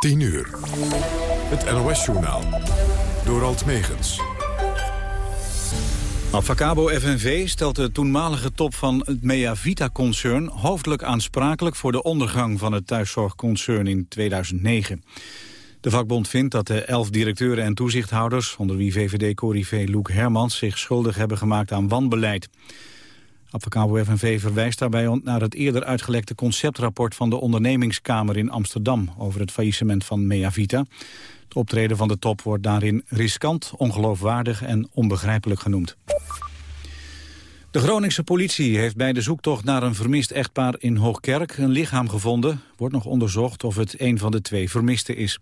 10 uur. Het NOS-journaal. Door Alt Megens. Avacabo FNV stelt de toenmalige top van het Meavita-concern... hoofdelijk aansprakelijk voor de ondergang van het thuiszorgconcern in 2009. De vakbond vindt dat de elf directeuren en toezichthouders... onder wie VVD-corrivé Loek Hermans zich schuldig hebben gemaakt aan wanbeleid. Avacabo FNV verwijst daarbij naar het eerder uitgelekte conceptrapport van de ondernemingskamer in Amsterdam over het faillissement van Meavita. Het optreden van de top wordt daarin riskant, ongeloofwaardig en onbegrijpelijk genoemd. De Groningse politie heeft bij de zoektocht naar een vermist echtpaar in Hoogkerk een lichaam gevonden. Wordt nog onderzocht of het een van de twee vermisten is.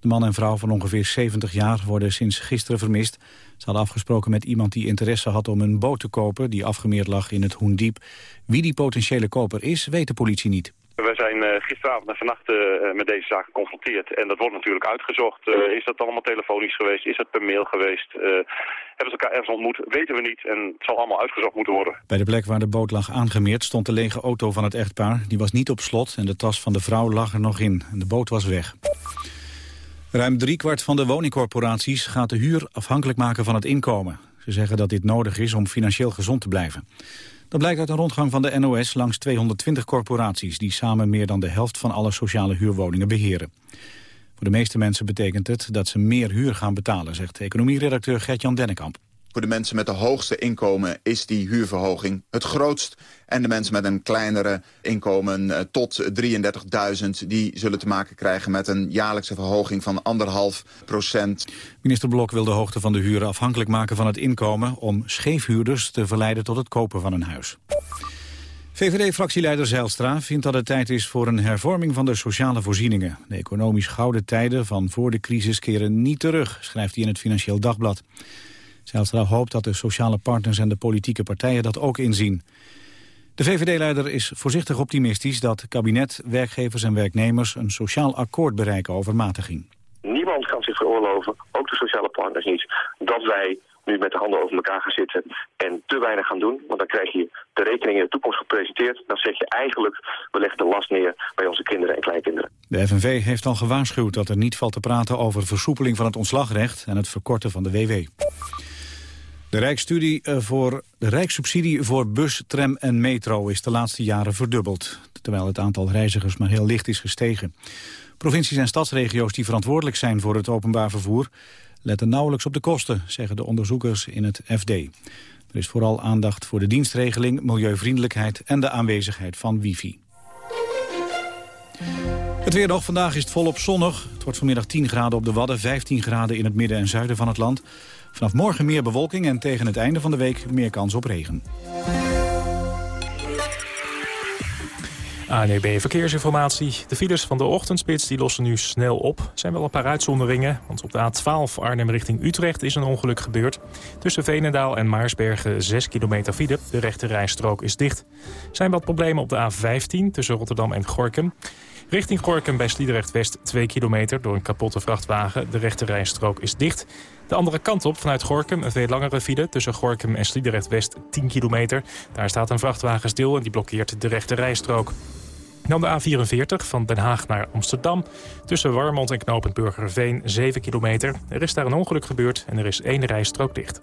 De man en vrouw van ongeveer 70 jaar worden sinds gisteren vermist. Ze hadden afgesproken met iemand die interesse had om een boot te kopen... die afgemeerd lag in het Hoendiep. Wie die potentiële koper is, weet de politie niet. We zijn uh, gisteravond en vannacht uh, met deze zaak geconfronteerd. En dat wordt natuurlijk uitgezocht. Uh, is dat allemaal telefonisch geweest? Is dat per mail geweest? hebben ze elkaar ergens ontmoet? Weten we niet. En het zal allemaal uitgezocht moeten worden. Bij de plek waar de boot lag aangemeerd stond de lege auto van het echtpaar. Die was niet op slot en de tas van de vrouw lag er nog in. En de boot was weg. Ruim driekwart van de woningcorporaties gaat de huur afhankelijk maken van het inkomen. Ze zeggen dat dit nodig is om financieel gezond te blijven. Dat blijkt uit een rondgang van de NOS langs 220 corporaties... die samen meer dan de helft van alle sociale huurwoningen beheren. Voor de meeste mensen betekent het dat ze meer huur gaan betalen... zegt economieredacteur Gert-Jan Dennekamp. Voor de mensen met de hoogste inkomen is die huurverhoging het grootst. En de mensen met een kleinere inkomen uh, tot 33.000... die zullen te maken krijgen met een jaarlijkse verhoging van anderhalf procent. Minister Blok wil de hoogte van de huren afhankelijk maken van het inkomen... om scheefhuurders te verleiden tot het kopen van een huis. VVD-fractieleider Zijlstra vindt dat het tijd is voor een hervorming van de sociale voorzieningen. De economisch gouden tijden van voor de crisis keren niet terug, schrijft hij in het Financieel Dagblad. Zijlstra hoopt dat de sociale partners en de politieke partijen dat ook inzien. De VVD-leider is voorzichtig optimistisch dat kabinet, werkgevers en werknemers een sociaal akkoord bereiken over matiging. Niemand kan zich veroorloven, ook de sociale partners niet, dat wij nu met de handen over elkaar gaan zitten en te weinig gaan doen. Want dan krijg je de rekening in de toekomst gepresenteerd. Dan zeg je eigenlijk, we leggen de last neer bij onze kinderen en kleinkinderen. De FNV heeft al gewaarschuwd dat er niet valt te praten over versoepeling van het ontslagrecht en het verkorten van de WW. De, rijksstudie eh, voor, de rijkssubsidie voor bus, tram en metro is de laatste jaren verdubbeld. Terwijl het aantal reizigers maar heel licht is gestegen. Provincies en stadsregio's die verantwoordelijk zijn voor het openbaar vervoer... letten nauwelijks op de kosten, zeggen de onderzoekers in het FD. Er is vooral aandacht voor de dienstregeling, milieuvriendelijkheid... en de aanwezigheid van wifi. Het weer nog. Vandaag is het volop zonnig. Het wordt vanmiddag 10 graden op de Wadden, 15 graden in het midden en zuiden van het land. Vanaf morgen meer bewolking en tegen het einde van de week meer kans op regen. ANEB Verkeersinformatie. De files van de ochtendspits die lossen nu snel op. Er zijn wel een paar uitzonderingen, want op de A12 Arnhem richting Utrecht is een ongeluk gebeurd. Tussen Veenendaal en Maarsbergen 6 kilometer file. De rechte rijstrook is dicht. Er zijn wat problemen op de A15 tussen Rotterdam en Gorkum. Richting Gorkum bij Sliedrecht-West 2 kilometer door een kapotte vrachtwagen. De rechte rijstrook is dicht. De andere kant op, vanuit Gorkum, een veel langere file... tussen Gorkum en Sliedrecht-West 10 kilometer. Daar staat een vrachtwagen stil en die blokkeert de rechte rijstrook. Dan de A44 van Den Haag naar Amsterdam. Tussen Warmond en Knopend Burgerveen 7 kilometer. Er is daar een ongeluk gebeurd en er is één rijstrook dicht.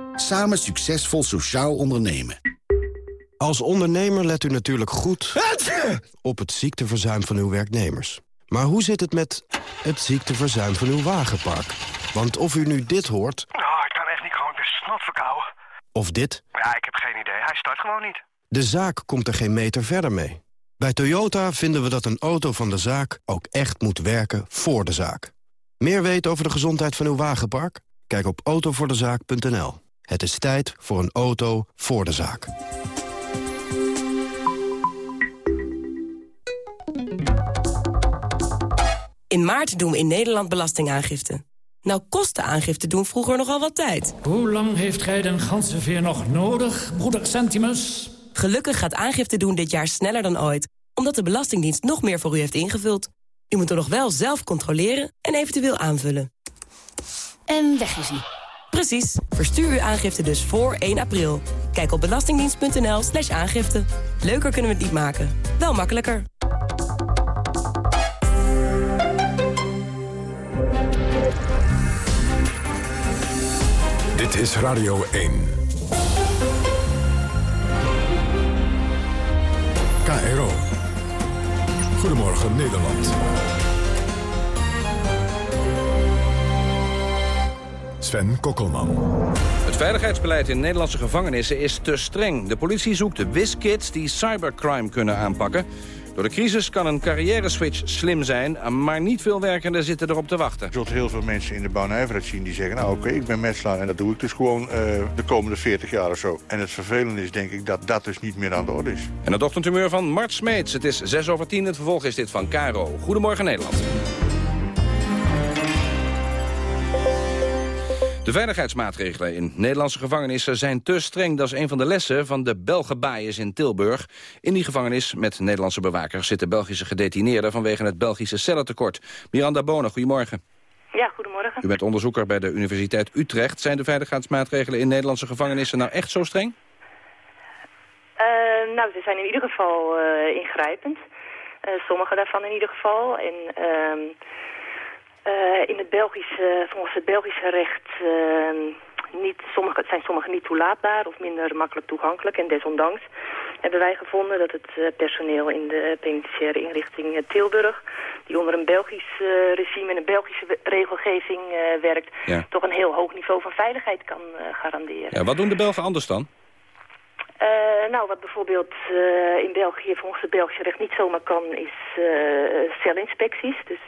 Samen succesvol sociaal ondernemen. Als ondernemer let u natuurlijk goed op het ziekteverzuim van uw werknemers. Maar hoe zit het met het ziekteverzuim van uw wagenpark? Want of u nu dit hoort... Oh, ik kan echt niet gewoon de snot verkouden. Of dit... Ja, ik heb geen idee. Hij start gewoon niet. De zaak komt er geen meter verder mee. Bij Toyota vinden we dat een auto van de zaak ook echt moet werken voor de zaak. Meer weten over de gezondheid van uw wagenpark? Kijk op autovoordezaak.nl. Het is tijd voor een auto voor de zaak. In maart doen we in Nederland belastingaangifte. Nou kostte aangifte doen vroeger nogal wat tijd. Hoe lang heeft gij den ganzenveer nog nodig, broeder Centimus? Gelukkig gaat aangifte doen dit jaar sneller dan ooit... omdat de Belastingdienst nog meer voor u heeft ingevuld. U moet er nog wel zelf controleren en eventueel aanvullen. En weg is hij. Precies. Verstuur uw aangifte dus voor 1 april. Kijk op belastingdienst.nl slash aangifte. Leuker kunnen we het niet maken. Wel makkelijker. Dit is Radio 1. KRO. Goedemorgen Nederland. Sven Kokkelman. Het veiligheidsbeleid in Nederlandse gevangenissen is te streng. De politie zoekt de wiskids die cybercrime kunnen aanpakken. Door de crisis kan een carrière-switch slim zijn... maar niet veel werkenden zitten erop te wachten. Je zult heel veel mensen in de bouwnijverheid zien die zeggen... nou oké, ik ben metselaar en dat doe ik dus gewoon uh, de komende 40 jaar of zo. En het vervelende is denk ik dat dat dus niet meer aan de orde is. En het ochtendhumeur van Mart Smeets. Het is 6 over 10, het vervolg is dit van Caro. Goedemorgen Nederland. De veiligheidsmaatregelen in Nederlandse gevangenissen zijn te streng. Dat is een van de lessen van de Belgenbaaiers in Tilburg. In die gevangenis met Nederlandse bewakers zitten Belgische gedetineerden... vanwege het Belgische cellentekort. Miranda Bonen, goedemorgen. Ja, goedemorgen. U bent onderzoeker bij de Universiteit Utrecht. Zijn de veiligheidsmaatregelen in Nederlandse gevangenissen nou echt zo streng? Uh, nou, ze zijn in ieder geval uh, ingrijpend. Uh, sommige daarvan in ieder geval. En... ehm uh, in het Belgische, volgens het Belgische recht uh, niet, sommige, zijn sommige niet toelaatbaar of minder makkelijk toegankelijk. En desondanks hebben wij gevonden dat het uh, personeel in de penitentiaire inrichting Tilburg, die onder een Belgisch regime en een Belgische regelgeving werkt, ja. toch een heel hoog niveau van veiligheid kan garanderen. Ja, wat doen de Belgen anders dan? Uh, nou, wat bijvoorbeeld uh, in België volgens het Belgische recht niet zomaar kan, is uh, celinspecties. Dus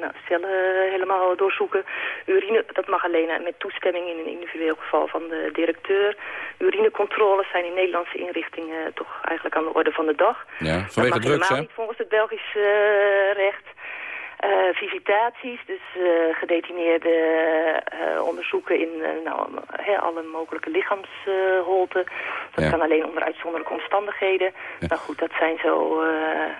nou, cellen helemaal doorzoeken. Urine, dat mag alleen met toestemming in een individueel geval van de directeur. Urinecontroles zijn in Nederlandse inrichtingen toch eigenlijk aan de orde van de dag. Ja, vanwege drugs, hè? volgens het Belgische recht. Uh, visitaties, dus uh, gedetineerde uh, onderzoeken in nou, alle mogelijke lichaamsholten. dat ja. kan alleen onder uitzonderlijke omstandigheden. Ja. Nou goed, dat zijn zo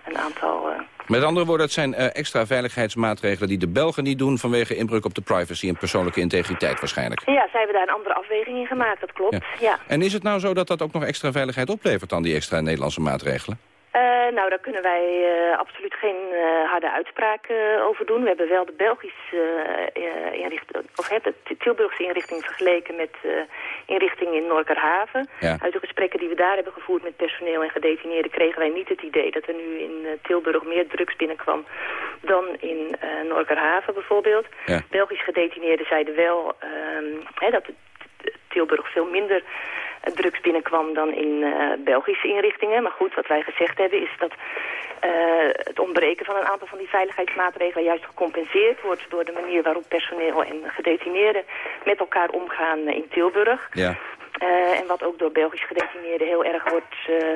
een aantal... Met andere woorden, het zijn extra veiligheidsmaatregelen die de Belgen niet doen... vanwege inbreuk op de privacy en persoonlijke integriteit waarschijnlijk. Ja, zij hebben daar een andere afweging in gemaakt, dat klopt. Ja. En is het nou zo dat dat ook nog extra veiligheid oplevert dan die extra Nederlandse maatregelen? Uh, nou, daar kunnen wij uh, absoluut geen uh, harde uitspraak over doen. We hebben wel de Belgische inrichting, of de Tilburgse inrichting vergeleken met inrichting in Norkerhaven. Ja. Uit de gesprekken die we daar hebben gevoerd met personeel en gedetineerden kregen wij niet het idee dat er nu in Tilburg meer drugs binnenkwam dan in Norkerhaven bijvoorbeeld. Ja. Belgische gedetineerden zeiden wel ehm, dat Tilburg veel minder drugs binnenkwam dan in uh, Belgische inrichtingen. Maar goed, wat wij gezegd hebben is dat uh, het ontbreken van een aantal van die veiligheidsmaatregelen juist gecompenseerd wordt door de manier waarop personeel en gedetineerden met elkaar omgaan in Tilburg. Ja. Uh, en wat ook door Belgische gedetineerden heel erg wordt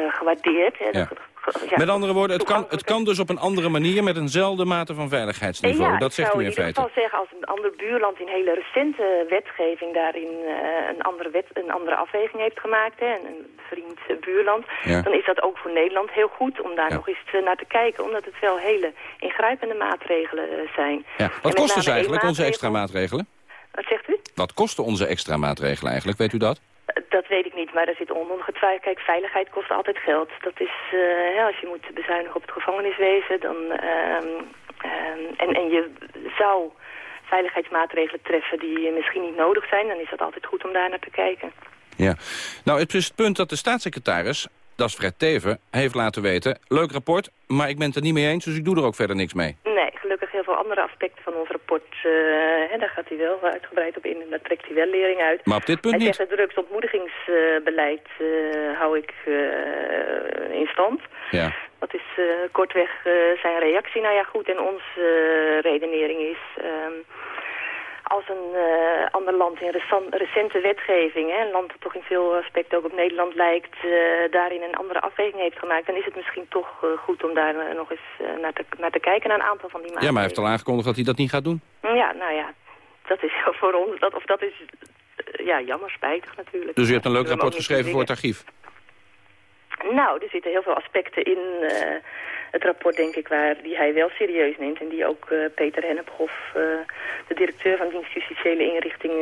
gewaardeerd. Hè, ja. Ja, met andere woorden, het kan, het kan dus op een andere manier met eenzelfde mate van veiligheidsniveau. Ja, dat zegt u in feite. ik zou zeggen, als een ander buurland in hele recente wetgeving daarin uh, een, andere wet, een andere afweging heeft gemaakt, hè, een vriend buurland, ja. dan is dat ook voor Nederland heel goed om daar nog eens naar te kijken, omdat het wel hele ingrijpende maatregelen zijn. Ja. Wat kosten ze eigenlijk, onze extra maatregelen? Wat zegt u? Wat kosten onze extra maatregelen eigenlijk, weet u dat? Dat weet ik niet, maar er zit ongetwijfeld... Kijk, veiligheid kost altijd geld. Dat is, uh, ja, als je moet bezuinigen op het gevangeniswezen... Dan, uh, uh, en, en je zou veiligheidsmaatregelen treffen die misschien niet nodig zijn... dan is dat altijd goed om daar naar te kijken. Ja, nou het is het punt dat de staatssecretaris, dat is Fred Teven, heeft laten weten... leuk rapport, maar ik ben het er niet mee eens, dus ik doe er ook verder niks mee. Nee, heel veel andere aspecten van ons rapport... Uh, hè, daar gaat hij wel uitgebreid op in en daar trekt hij wel lering uit. Maar op dit punt hij niet? Zegt, het drugsontmoedigingsbeleid uh, hou ik uh, in stand. Ja. Dat is kortweg zijn reactie. Nou ja, goed, en onze redenering is... Ehm, als een uh, ander land in recente wetgeving, hè, een land dat toch in veel aspecten ook op Nederland lijkt, uh, daarin een andere afweging heeft gemaakt, dan is het misschien toch uh, goed om daar nog eens naar, te, naar te kijken, naar een aantal van die maatregelen. Ja, maar hij heeft al aangekondigd dat hij dat niet gaat doen. Ja, nou ja, dat is voor ons, dat, of dat is ja, jammer, spijtig natuurlijk. Dus u hebt een leuk rapport geschreven voor het archief? Nou, er zitten heel veel aspecten in het rapport, denk ik, waar, die hij wel serieus neemt. En die ook uh, Peter Hennephoff, uh, de directeur van dienst justitiële inrichting,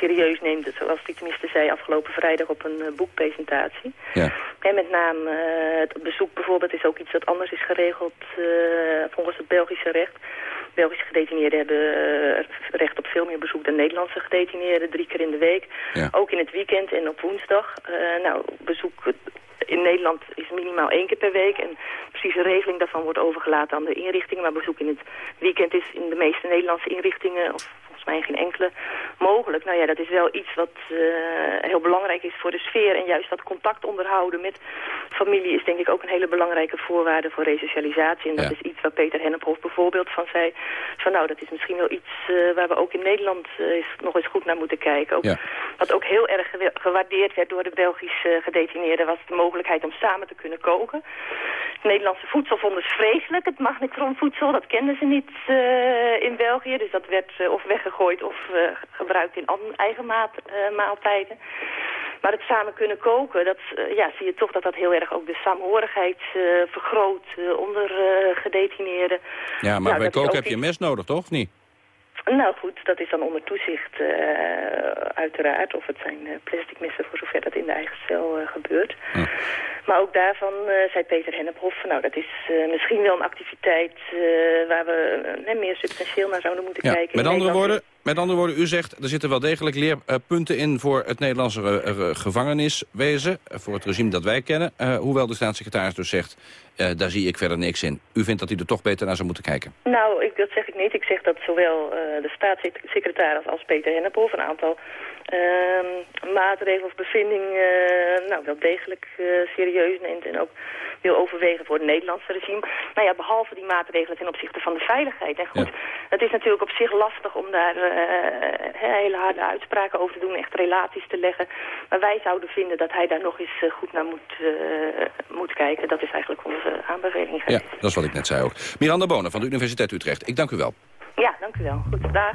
serieus neemt. Zoals hij tenminste zei afgelopen vrijdag op een boekpresentatie. Ja. En met name het bezoek bijvoorbeeld is ook iets dat anders is geregeld volgens het Belgische recht. Belgische gedetineerden hebben recht op veel meer bezoek dan Nederlandse gedetineerden. Drie keer in de week. Ja. Ook in het weekend en op woensdag. nou, bezoek in Nederland is minimaal één keer per week. En precieze regeling daarvan wordt overgelaten aan de inrichtingen. Maar bezoek in het weekend is in de meeste Nederlandse inrichtingen... of mij geen enkele mogelijk. Nou ja, dat is wel iets wat uh, heel belangrijk is voor de sfeer. En juist dat contact onderhouden met familie is denk ik ook een hele belangrijke voorwaarde voor resocialisatie. En dat Ja. is iets waar Peter Hennephoff bijvoorbeeld van zei... van nou, dat is misschien wel iets uh, waar we ook in Nederland uh, is, nog eens goed naar moeten kijken. Ook, Ja. Wat ook heel erg gewa- gewaardeerd werd door de Belgische gedetineerden... was de mogelijkheid om samen te kunnen koken. Het Nederlandse voedsel vonden ze vreselijk. Het magnetronvoedsel, dat kenden ze niet in België. Dus dat werd of of uh, gebruikt in eigen maat, uh, maaltijden. Maar het samen kunnen koken, dat, uh, ja, zie je toch dat dat heel erg ook de saamhorigheid vergroot onder gedetineerden. Ja, maar bij koken heb je mes nodig, toch? Of niet? Nou goed, dat is dan onder toezicht uh, uiteraard. Of het zijn uh, plastic messen voor zover dat in de eigen cel uh, gebeurt. Maar ook daarvan uh, zei Peter Hennephoff... nou, dat is misschien wel een activiteit waar we meer substantieel naar zouden moeten Ja. kijken. Met andere, woorden, met andere woorden, u zegt er zitten wel degelijk leerpunten in voor het Nederlandse eh, eh, gevangeniswezen, eh, voor het regime dat wij kennen. Hoewel de staatssecretaris dus zegt, daar zie ik verder niks in. U vindt dat hij er toch beter naar zou moeten kijken. Nou, ik, dat zeg ik niet. Ik zeg dat zowel de staatssecretaris als Peter Hennephoff een aantal uh, maatregelen of bevindingen uh, nou, wel degelijk uh, serieus neemt en ook wil overwegen voor het Nederlandse regime. Nou ja, behalve die maatregelen ten opzichte van de veiligheid. En goed, het is natuurlijk op zich lastig om daar uh, hele harde uitspraken over te doen, echt relaties te leggen. Maar wij zouden vinden dat hij daar nog eens goed naar moet, uh, moet kijken. Dat is eigenlijk onze aanbeveling. Ja, dat is wat ik net zei ook. Miranda Bonen van de Universiteit Utrecht, ik dank u wel. Ja, dank u wel. Goed, dag.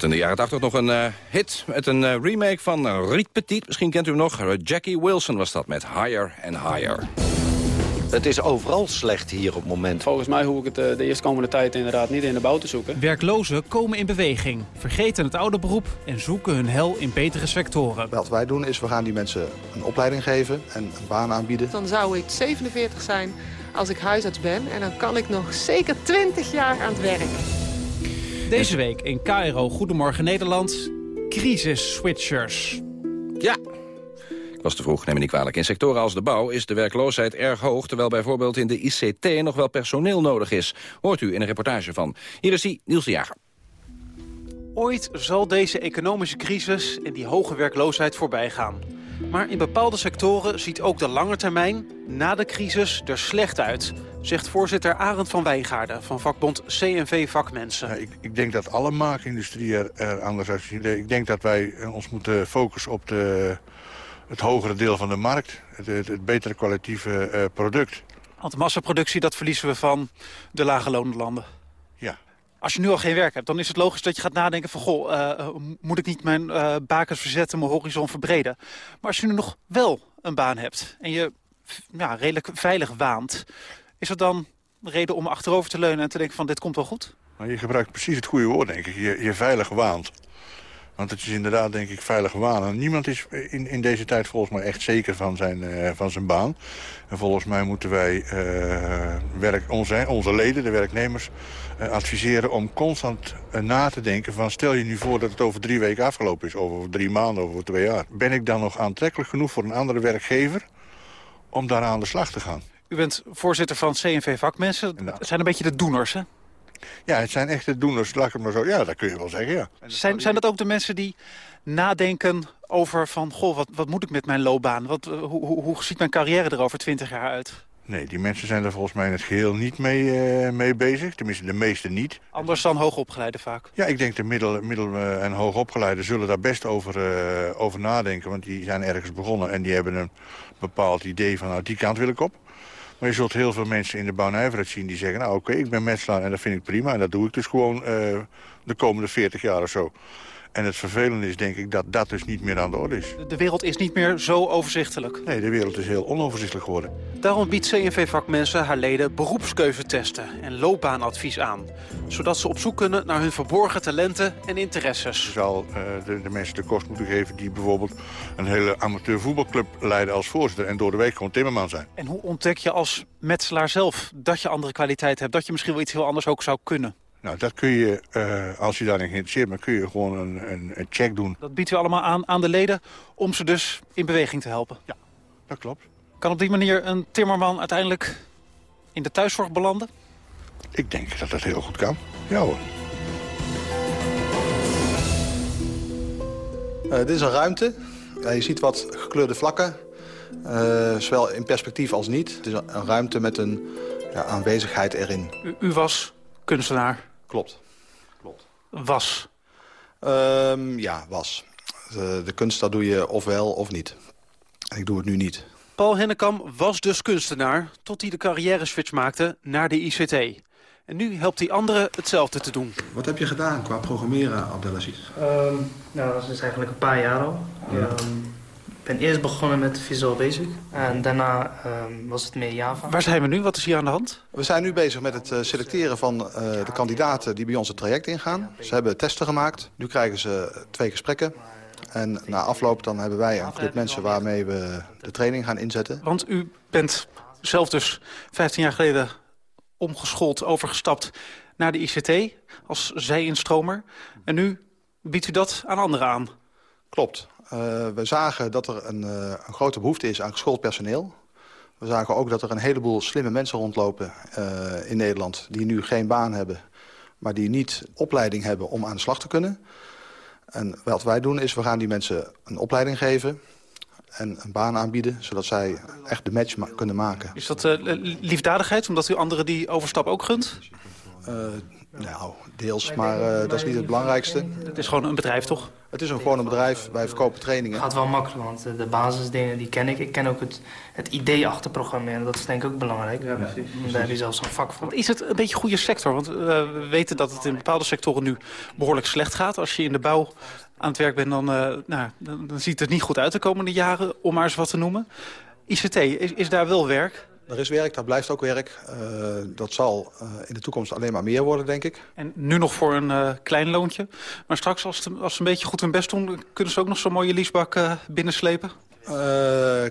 Had in de jaren 80 nog een uh, hit met een uh, remake van uh, Riet Petit. Misschien kent u hem nog. Jackie Wilson was dat met Higher and Higher. Het is overal slecht hier op het moment. Volgens mij hoef ik het de eerstkomende tijd inderdaad niet in de bouw te zoeken. Werklozen komen in beweging, vergeten het oude beroep en zoeken hun hel in betere sectoren. Wat wij doen is, we gaan die mensen een opleiding geven en een baan aanbieden. Dan zou ik 47 zijn als ik huisarts ben en dan kan ik nog zeker 20 jaar aan het werk. Deze week in KRO Goedemorgen Nederland, crisis-switchers. Ja, ik was te vroeg, neem me niet kwalijk. In sectoren als de bouw is de werkloosheid erg hoog... terwijl bijvoorbeeld in de ICT nog wel personeel nodig is. Hoort u in een reportage van. Hier is die, Niels de Jager. Ooit zal deze economische crisis en die hoge werkloosheid voorbij gaan. Maar in bepaalde sectoren ziet ook de lange termijn na de crisis er slecht uit. Zegt voorzitter Arend van Wijngaarden van vakbond CNV Vakmensen. Ja, ik, ik, denk dat alle maakindustrie er, er anders uitziet. Ik denk dat wij ons moeten focussen op de, het hogere deel van de markt. Het, het, het betere kwalitatieve uh, product. Want massaproductie, dat verliezen we van de lage landen. Als je nu al geen werk hebt, dan is het logisch dat je gaat nadenken van... goh, uh, moet ik niet mijn uh, bakens verzetten, mijn horizon verbreden? Maar als je nu nog wel een baan hebt en je ja, redelijk veilig waant... is dat dan reden om achterover te leunen en te denken van dit komt wel goed? Maar je gebruikt precies het goede woord, denk ik. Je, je veilig waant. Want het is inderdaad, denk ik, veilig wanen. Niemand is in, in deze tijd volgens mij echt zeker van zijn, uh, van zijn baan. En volgens mij moeten wij uh, werk, onze, onze leden, de werknemers, uh, adviseren om constant na te denken van... stel je nu voor dat het over drie weken afgelopen is, over drie maanden, over twee jaar. Ben ik dan nog aantrekkelijk genoeg voor een andere werkgever om daar aan de slag te gaan? U bent voorzitter van CNV Vakmensen. Het zijn een beetje de doeners, hè? Ja, het zijn echte doeners, laat ik het maar zo. Ja, dat kun je wel zeggen, ja. Zijn, zijn dat ook de mensen die nadenken over van... goh, wat, wat moet ik met mijn loopbaan? Wat, hoe, hoe, hoe ziet mijn carrière er over twintig jaar uit? Nee, die mensen zijn er volgens mij in het geheel niet mee, uh, mee bezig. Tenminste, de meeste niet. Anders dan hoogopgeleide vaak? Ja, ik denk de middel, middel en hoogopgeleide zullen daar best over, uh, over nadenken. Want die zijn ergens begonnen en die hebben een bepaald idee van... nou, die kant wil ik op. Maar je zult heel veel mensen in de bouwnijverheid zien die zeggen... nou oké, ik ben metselaar en dat vind ik prima. En dat doe ik dus gewoon uh, de komende 40 jaar of zo. En het vervelende is denk ik dat dat dus niet meer aan de orde is. De wereld is niet meer zo overzichtelijk? Nee, de wereld is heel onoverzichtelijk geworden. Daarom biedt CNV-vakmensen haar leden beroepskeuzetesten en loopbaanadvies aan. Zodat ze op zoek kunnen naar hun verborgen talenten en interesses. Je zal uh, de, de, mensen de kost moeten geven die bijvoorbeeld een hele amateur voetbalclub leiden als voorzitter. En door de week gewoon timmerman zijn. En hoe ontdek je als metselaar zelf dat je andere kwaliteit hebt? Dat je misschien wel iets heel anders ook zou kunnen? Nou, dat kun je, uh, als je daarin geïnteresseerd bent, kun je gewoon een, een, een, check doen. Dat biedt u allemaal aan aan de leden om ze dus in beweging te helpen? Ja, dat klopt. Kan op die manier een timmerman uiteindelijk in de thuiszorg belanden? Ik denk dat dat heel goed kan. Ja hoor. Uh, dit is een ruimte. Ja, je ziet wat gekleurde vlakken. Uh, zowel in perspectief als niet. Het is een ruimte met een ja, aanwezigheid erin. U, u was kunstenaar? Klopt. Klopt. Was? Um, ja, was. De, de, kunst, dat doe je ofwel of niet. En ik doe het nu niet. Paul Hennekam was dus kunstenaar... tot hij de carrière-switch maakte naar de ICT. En nu helpt hij anderen hetzelfde te doen. Wat heb je gedaan qua programmeren, Abdelaziz? Um, nou, dat is dus eigenlijk een paar jaar al. Ja. Um, ik ben eerst begonnen met Visual Basic. En daarna um, was het meer Java. Waar zijn we nu? Wat is hier aan de hand? We zijn nu bezig met het uh, selecteren van uh, de kandidaten die bij ons het traject ingaan. Ze hebben testen gemaakt. Nu krijgen ze twee gesprekken. En na afloop dan hebben wij een club mensen waarmee we de training gaan inzetten. Want u bent zelf dus 15 jaar geleden omgeschoold, overgestapt naar de ICT als zijinstromer. En nu biedt u dat aan anderen aan? Klopt. Uh, we zagen dat er een, uh, een, grote behoefte is aan geschoold personeel. We zagen ook dat er een heleboel slimme mensen rondlopen uh, in Nederland... die nu geen baan hebben, maar die niet opleiding hebben om aan de slag te kunnen. En wat wij doen is, we gaan die mensen een opleiding geven en een baan aanbieden... zodat zij echt de match ma kunnen maken. Is dat liefdadigheid, omdat u anderen die overstap ook gunt? Nou, deels, maar uh, dat is niet het belangrijkste. Het is gewoon een bedrijf, toch? Het is een, gewoon een bedrijf. Wij verkopen trainingen. Het gaat wel makkelijk, want de basisdingen die ken ik. Ik ken ook het, het idee achter programmeren. Dat is denk ik ook belangrijk. Ja, precies. Daar heb je zelfs een vak voor. Is het een beetje een goede sector? Want uh, we weten dat het in bepaalde sectoren nu behoorlijk slecht gaat. Als je in de bouw aan het werk bent, dan, uh, nou, dan, dan ziet het er niet goed uit de komende jaren, om maar eens wat te noemen. ICT, is, is daar wel werk? Er is werk, daar blijft ook werk. Uh, dat zal uh, in de toekomst alleen maar meer worden, denk ik. En nu nog voor een uh, klein loontje. Maar straks, als, het, als ze een beetje goed hun best doen... kunnen ze ook nog zo'n mooie leasebak binnenslepen?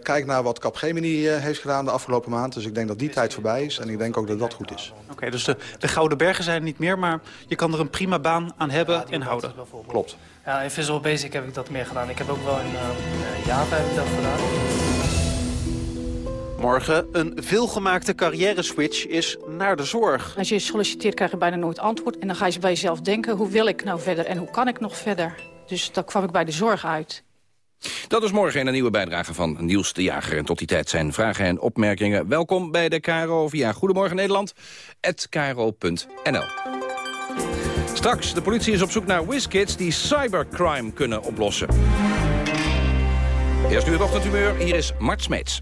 kijk naar wat Capgemini heeft gedaan de afgelopen maand. Dus ik denk dat die tijd voorbij is. En ik denk ook dat dat goed is. Oké, okay, dus de, de Gouden Bergen zijn niet meer... maar je kan er een prima baan aan hebben ja, en houden. Klopt. Ja, in Visual Basic heb ik dat meer gedaan. Ik heb ook wel in Java heb ik dat gedaan. Morgen een veelgemaakte carrière-switch is naar de zorg. Als je solliciteert krijg je bijna nooit antwoord. En dan ga je bij jezelf denken, hoe wil ik nou verder en hoe kan ik nog verder? Dus daar kwam ik bij de zorg uit. Dat is morgen een nieuwe bijdrage van Niels de Jager. En tot die tijd zijn vragen en opmerkingen. Welkom bij de KRO via Goedemorgen Nederland, kro.nl. Straks, de politie is op zoek naar whiskits die cybercrime kunnen oplossen. Eerst nu het ochtendhumeur, hier is Mart Smeets.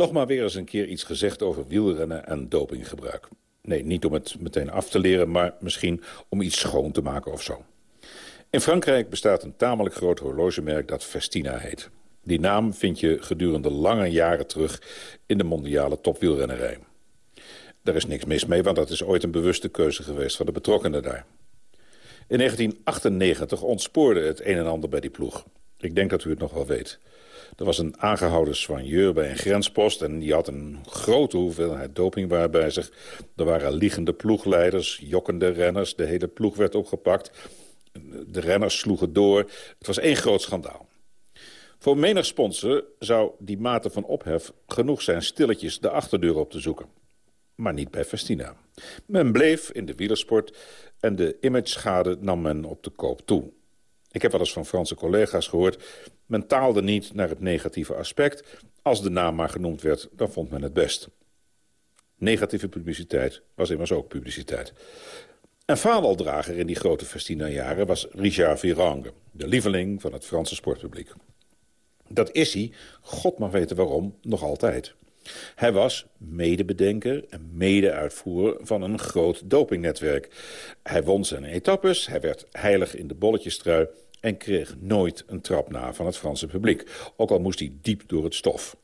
Nog maar weer eens een keer iets gezegd over wielrennen en dopinggebruik. Nee, niet om het meteen af te leren, maar misschien om iets schoon te maken of zo. In Frankrijk bestaat een tamelijk groot horlogemerk dat Festina heet. Die naam vind je gedurende lange jaren terug in de mondiale topwielrennerij. Daar is niks mis mee, want dat is ooit een bewuste keuze geweest van de betrokkenen daar. In 1998 ontspoorde het een en ander bij die ploeg. Ik denk dat u het nog wel weet. Er was een aangehouden soigneur bij een grenspost... en die had een grote hoeveelheid dopingwaar bij zich. Er waren liegende ploegleiders, jokkende renners. De hele ploeg werd opgepakt. De renners sloegen door. Het was één groot schandaal. Voor menig sponsor zou die mate van ophef genoeg zijn... stilletjes de achterdeur op te zoeken. Maar niet bij Festina. Men bleef in de wielersport en de imageschade nam men op de koop toe. Ik heb wel eens van Franse collega's gehoord... men taalde niet naar het negatieve aspect. Als de naam maar genoemd werd, dan vond men het best. Negatieve publiciteit was immers ook publiciteit. En vaandeldrager in die grote Festina-jaren was Richard Virange... de lieveling van het Franse sportpubliek. Dat is hij, god mag weten waarom, nog altijd. Hij was medebedenker en mede-uitvoerder van een groot dopingnetwerk. Hij won zijn etappes, hij werd heilig in de bolletjestrui... en kreeg nooit een trap na van het Franse publiek. Ook al moest hij diep door het stof.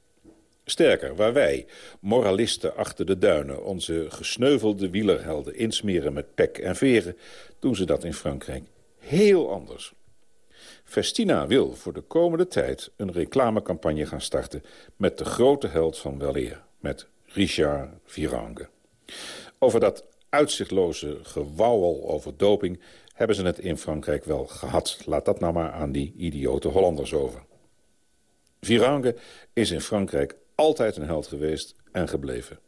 Sterker, waar wij, moralisten achter de duinen... onze gesneuvelde wielerhelden insmeren met pek en veren... doen ze dat in Frankrijk heel anders. Festina wil voor de komende tijd een reclamecampagne gaan starten... met de grote held van weleer, met Richard Virange. Over dat uitzichtloze gewauwel over doping hebben ze het in Frankrijk wel gehad. Laat dat nou maar aan die idiote Hollanders over. Virange is in Frankrijk altijd een held geweest en gebleven.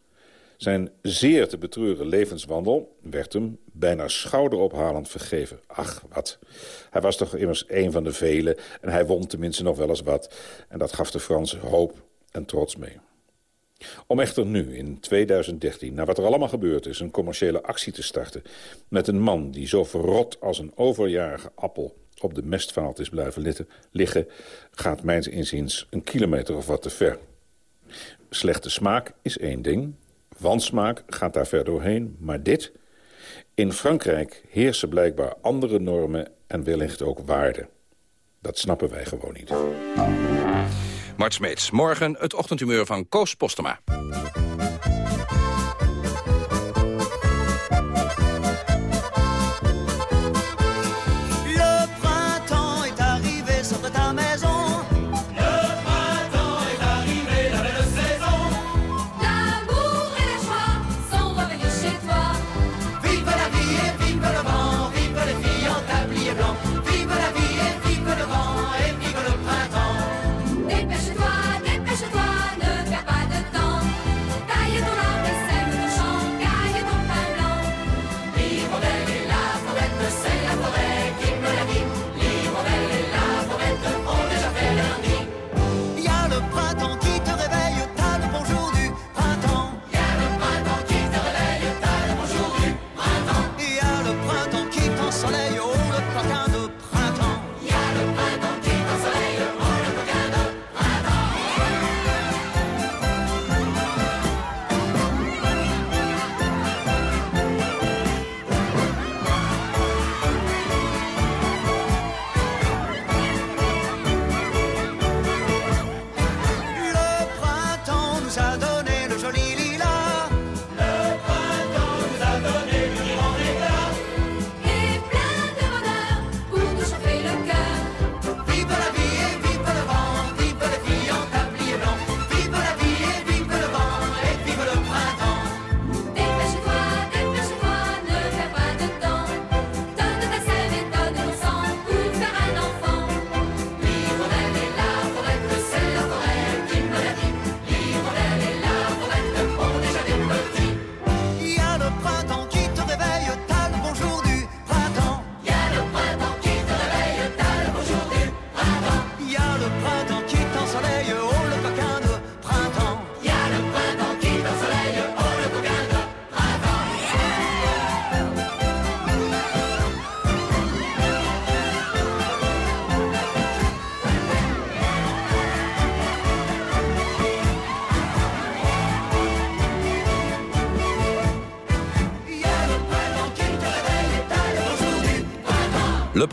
Zijn zeer te betreuren levenswandel werd hem bijna schouderophalend vergeven. Ach, wat. Hij was toch immers een van de velen en hij won tenminste nog wel eens wat. En dat gaf de Fransen hoop en trots mee. Om echter nu, in 2013, na wat er allemaal gebeurd is... een commerciële actie te starten met een man die zo verrot als een overjarige appel op de mestvaalt is blijven liggen... gaat mijns inziens een kilometer of wat te ver. Slechte smaak is één ding, Wansmaak gaat daar ver doorheen, maar dit... In Frankrijk heersen blijkbaar andere normen en wellicht ook waarden. Dat snappen wij gewoon niet. Mart Smeets, morgen het ochtendhumeur van Koos Postema.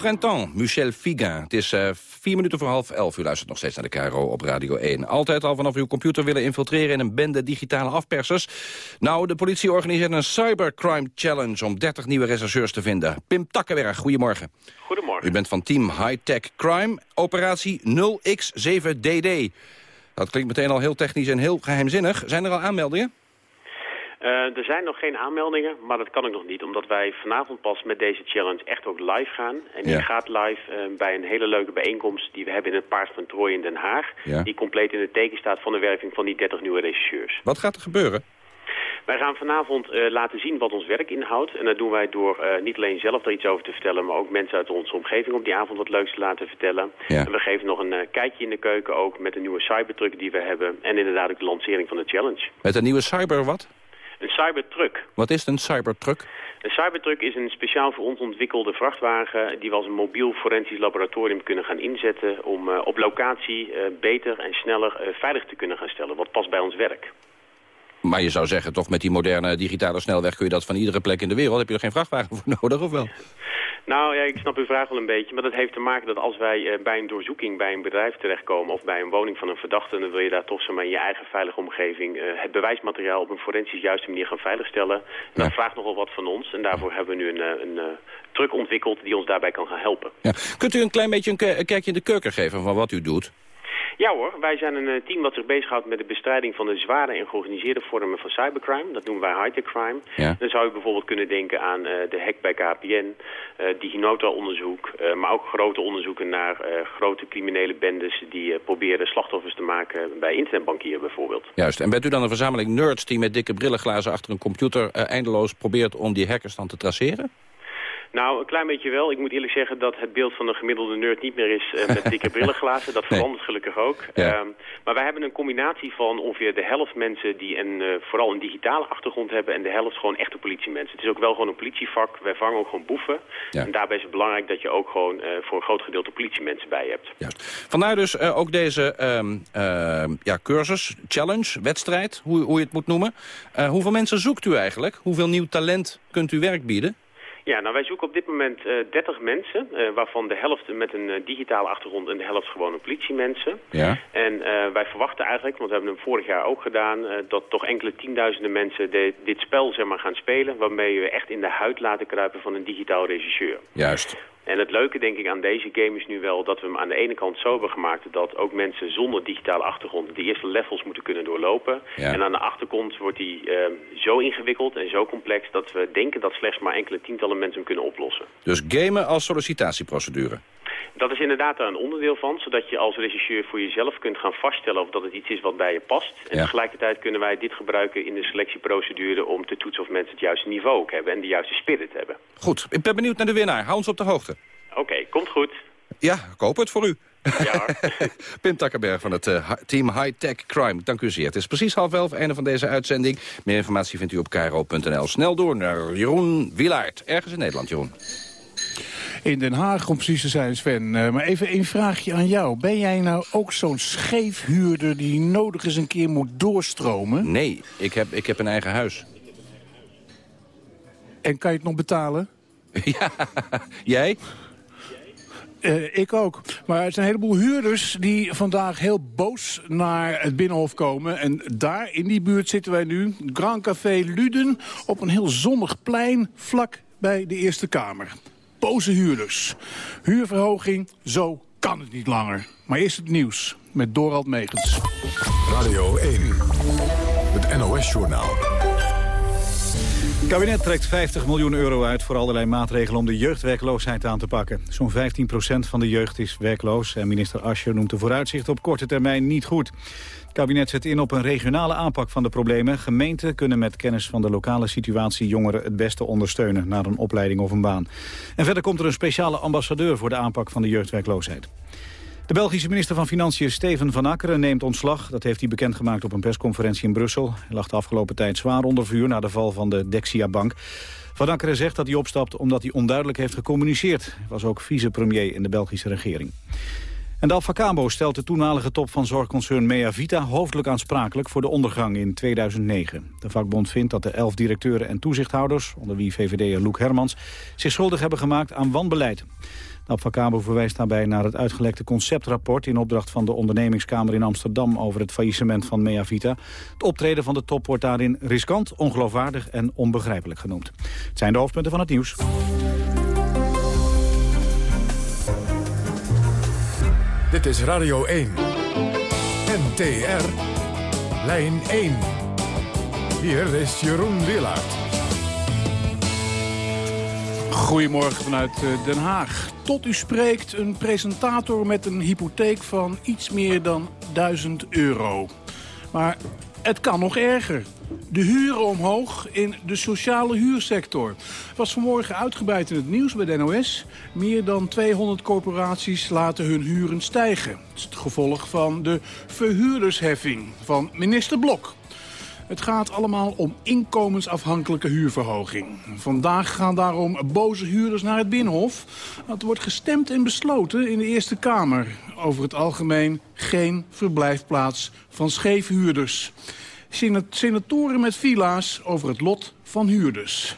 Printemps, Michel Figain. Het is uh, vier minuten voor half elf. U luistert nog steeds naar de KRO op Radio 1. Altijd al vanaf uw computer willen infiltreren in een bende digitale afpersers. Nou, de politie organiseert een cybercrime challenge om 30 nieuwe rechercheurs te vinden. Pim Takkenberg, goedemorgen. Goedemorgen. U bent van team High Tech Crime, operatie 0x7DD. Dat klinkt meteen al heel technisch en heel geheimzinnig. Zijn er al aanmeldingen? Uh, er zijn nog geen aanmeldingen, maar dat kan ik nog niet. Omdat wij vanavond pas met deze challenge echt ook live gaan. En die Ja. gaat live uh, bij een hele leuke bijeenkomst die we hebben in het Paars van Trooi in Den Haag. Ja. Die compleet in het teken staat van de werving van die 30 nieuwe regisseurs. Wat gaat er gebeuren? Wij gaan vanavond uh, laten zien wat ons werk inhoudt. En dat doen wij door uh, niet alleen zelf er iets over te vertellen... maar ook mensen uit onze omgeving op die avond wat leuks te laten vertellen. Ja. En we geven nog een uh, kijkje in de keuken ook met een nieuwe cybertruck die we hebben. En inderdaad ook de lancering van de challenge. Met een nieuwe cyber wat? Een cybertruck. Wat is een cybertruck? Een cybertruck is een speciaal voor ons ontwikkelde vrachtwagen... die we als een mobiel forensisch laboratorium kunnen gaan inzetten... om uh, op locatie uh, beter en sneller uh, veilig te kunnen gaan stellen. Wat past bij ons werk. Maar je zou zeggen, toch met die moderne digitale snelweg... kun je dat van iedere plek in de wereld. Heb je er geen vrachtwagen voor nodig, of wel? Nou ja, ik snap uw vraag wel een beetje. Maar dat heeft te maken dat als wij uh, bij een doorzoeking bij een bedrijf terechtkomen... of bij een woning van een verdachte... dan wil je daar toch zomaar in je eigen veilige omgeving... Uh, het bewijsmateriaal op een forensisch juiste manier gaan veiligstellen. En dat vraagt nogal wat van ons. En daarvoor hebben we nu een, uh, een, een truck ontwikkeld die ons daarbij kan gaan helpen. Ja. Kunt u een klein beetje een, een kijkje in de keuken geven van wat u doet? Ja hoor, wij zijn een team dat zich bezighoudt met de bestrijding van de zware en georganiseerde vormen van cybercrime. Dat noemen wij high-tech crime. Ja. Dan zou je bijvoorbeeld kunnen denken aan uh, de hack bij KPN, uh, DigiNota-onderzoek, uh, maar ook grote onderzoeken naar grote criminele bendes die proberen slachtoffers te maken bij internetbankieren bijvoorbeeld. Juist, en bent u dan een verzameling nerds die met dikke brillenglazen achter een computer eindeloos probeert om die hackers dan te traceren? Nou, een klein beetje wel. Ik moet eerlijk zeggen dat het beeld van een gemiddelde nerd niet meer is uh, met dikke brillenglazen. Dat Nee. verandert gelukkig ook. Ja. Um, maar wij hebben een combinatie van ongeveer de helft mensen die een, uh, vooral een digitale achtergrond hebben... en de helft gewoon echte politiemensen. Het is ook wel gewoon een politievak. Wij vangen ook gewoon boeven. Ja. En daarbij is het belangrijk dat je ook gewoon uh, voor een groot gedeelte politiemensen bij hebt. Juist. Vandaar dus ook deze um, ja, cursus, challenge, wedstrijd, hoe, hoe je het moet noemen. Hoeveel mensen zoekt u eigenlijk? Hoeveel nieuw talent kunt u werk bieden? Ja, nou wij zoeken op dit moment uh, 30 mensen, uh, waarvan de helft met een uh, digitale achtergrond en de helft gewone politiemensen. Ja. En wij verwachten eigenlijk, want we hebben hem vorig jaar ook gedaan, dat toch enkele tienduizenden mensen de, dit spel zeg maar, gaan spelen, waarmee we echt in de huid laten kruipen van een digitaal regisseur. Juist. En het leuke denk ik aan deze game is nu wel dat we hem aan de ene kant zo hebben gemaakt dat ook mensen zonder digitale achtergrond de eerste levels moeten kunnen doorlopen. Ja. En aan de achterkant wordt hij uh, zo ingewikkeld en zo complex dat we denken dat slechts maar enkele tientallen mensen hem kunnen oplossen. Dus gamen als sollicitatieprocedure? Dat is inderdaad daar een onderdeel van, zodat je als regisseur voor jezelf kunt gaan vaststellen of dat het iets is wat bij je past. En Ja. tegelijkertijd kunnen wij dit gebruiken in de selectieprocedure om te toetsen of mensen het juiste niveau ook hebben en de juiste spirit hebben. Goed, ik ben benieuwd naar de winnaar. Hou ons op de hoogte. Oké, okay, komt goed. Ja, ik hoop het voor u. Ja. Pim Takkenberg van het uh, team High Tech Crime. Dank u zeer. Het is precies half elf, einde van deze uitzending. Meer informatie vindt u op kro.nl. Snel door naar Jeroen Wilaert. Ergens in Nederland, Jeroen. In Den Haag, om precies te zijn, Sven. Uh, maar even een vraagje aan jou. Ben jij nou ook zo'n scheefhuurder die nodig eens een keer moet doorstromen? Nee, ik heb, ik heb een eigen huis. En kan je het nog betalen? ja, jij? Uh, ik ook. Maar er zijn een heleboel huurders die vandaag heel boos naar het Binnenhof komen. En daar, in die buurt, zitten wij nu. Grand Café Luden, op een heel zonnig plein, vlak bij de Eerste Kamer. Boze huurders. Huurverhoging, zo kan het niet langer. Maar eerst het nieuws met Dorald Megens. Radio 1, het NOS-journaal. Het kabinet trekt 50 miljoen euro uit voor allerlei maatregelen om de jeugdwerkloosheid aan te pakken. Zo'n 15% van de jeugd is werkloos en minister Ascher noemt de vooruitzicht op korte termijn niet goed. Kabinet zet in op een regionale aanpak van de problemen. Gemeenten kunnen met kennis van de lokale situatie jongeren het beste ondersteunen naar een opleiding of een baan. En verder komt er een speciale ambassadeur voor de aanpak van de jeugdwerkloosheid. De Belgische minister van Financiën Steven van Akkeren neemt ontslag. Dat heeft hij bekendgemaakt op een persconferentie in Brussel. Hij lag de afgelopen tijd zwaar onder vuur na de val van de Dexia-bank. Van Akkeren zegt dat hij opstapt omdat hij onduidelijk heeft gecommuniceerd. Hij was ook vicepremier in de Belgische regering. En de Alfacabo stelt de toenmalige top van zorgconcern Mea Vita hoofdelijk aansprakelijk voor de ondergang in 2009. De vakbond vindt dat de elf directeuren en toezichthouders, onder wie VVD'er Loek Hermans, zich schuldig hebben gemaakt aan wanbeleid. De Abfacabo verwijst daarbij naar het uitgelekte conceptrapport... in opdracht van de ondernemingskamer in Amsterdam... over het faillissement van Meavita. Het optreden van de top wordt daarin riskant, ongeloofwaardig en onbegrijpelijk genoemd. Het zijn de hoofdpunten van het nieuws. Dit is Radio 1. NTR. Lijn 1. Hier is Jeroen Willaert. Goedemorgen vanuit eh, Den Haag. Tot u spreekt een presentator met een hypotheek van iets meer dan 1000 euro. Maar het kan nog erger. De huren omhoog in de sociale huursector. Was vanmorgen uitgebreid in het nieuws bij de NOS. Meer dan 200 corporaties laten hun huren stijgen. Het is het gevolg van de verhuurdersheffing van minister Blok. Het gaat allemaal om inkomensafhankelijke huurverhoging. Vandaag gaan daarom boze huurders naar het Binnenhof. Het wordt gestemd en besloten in de Eerste Kamer. Over het algemeen geen verblijfplaats van scheefhuurders. Senatoren met villa's over het lot van huurders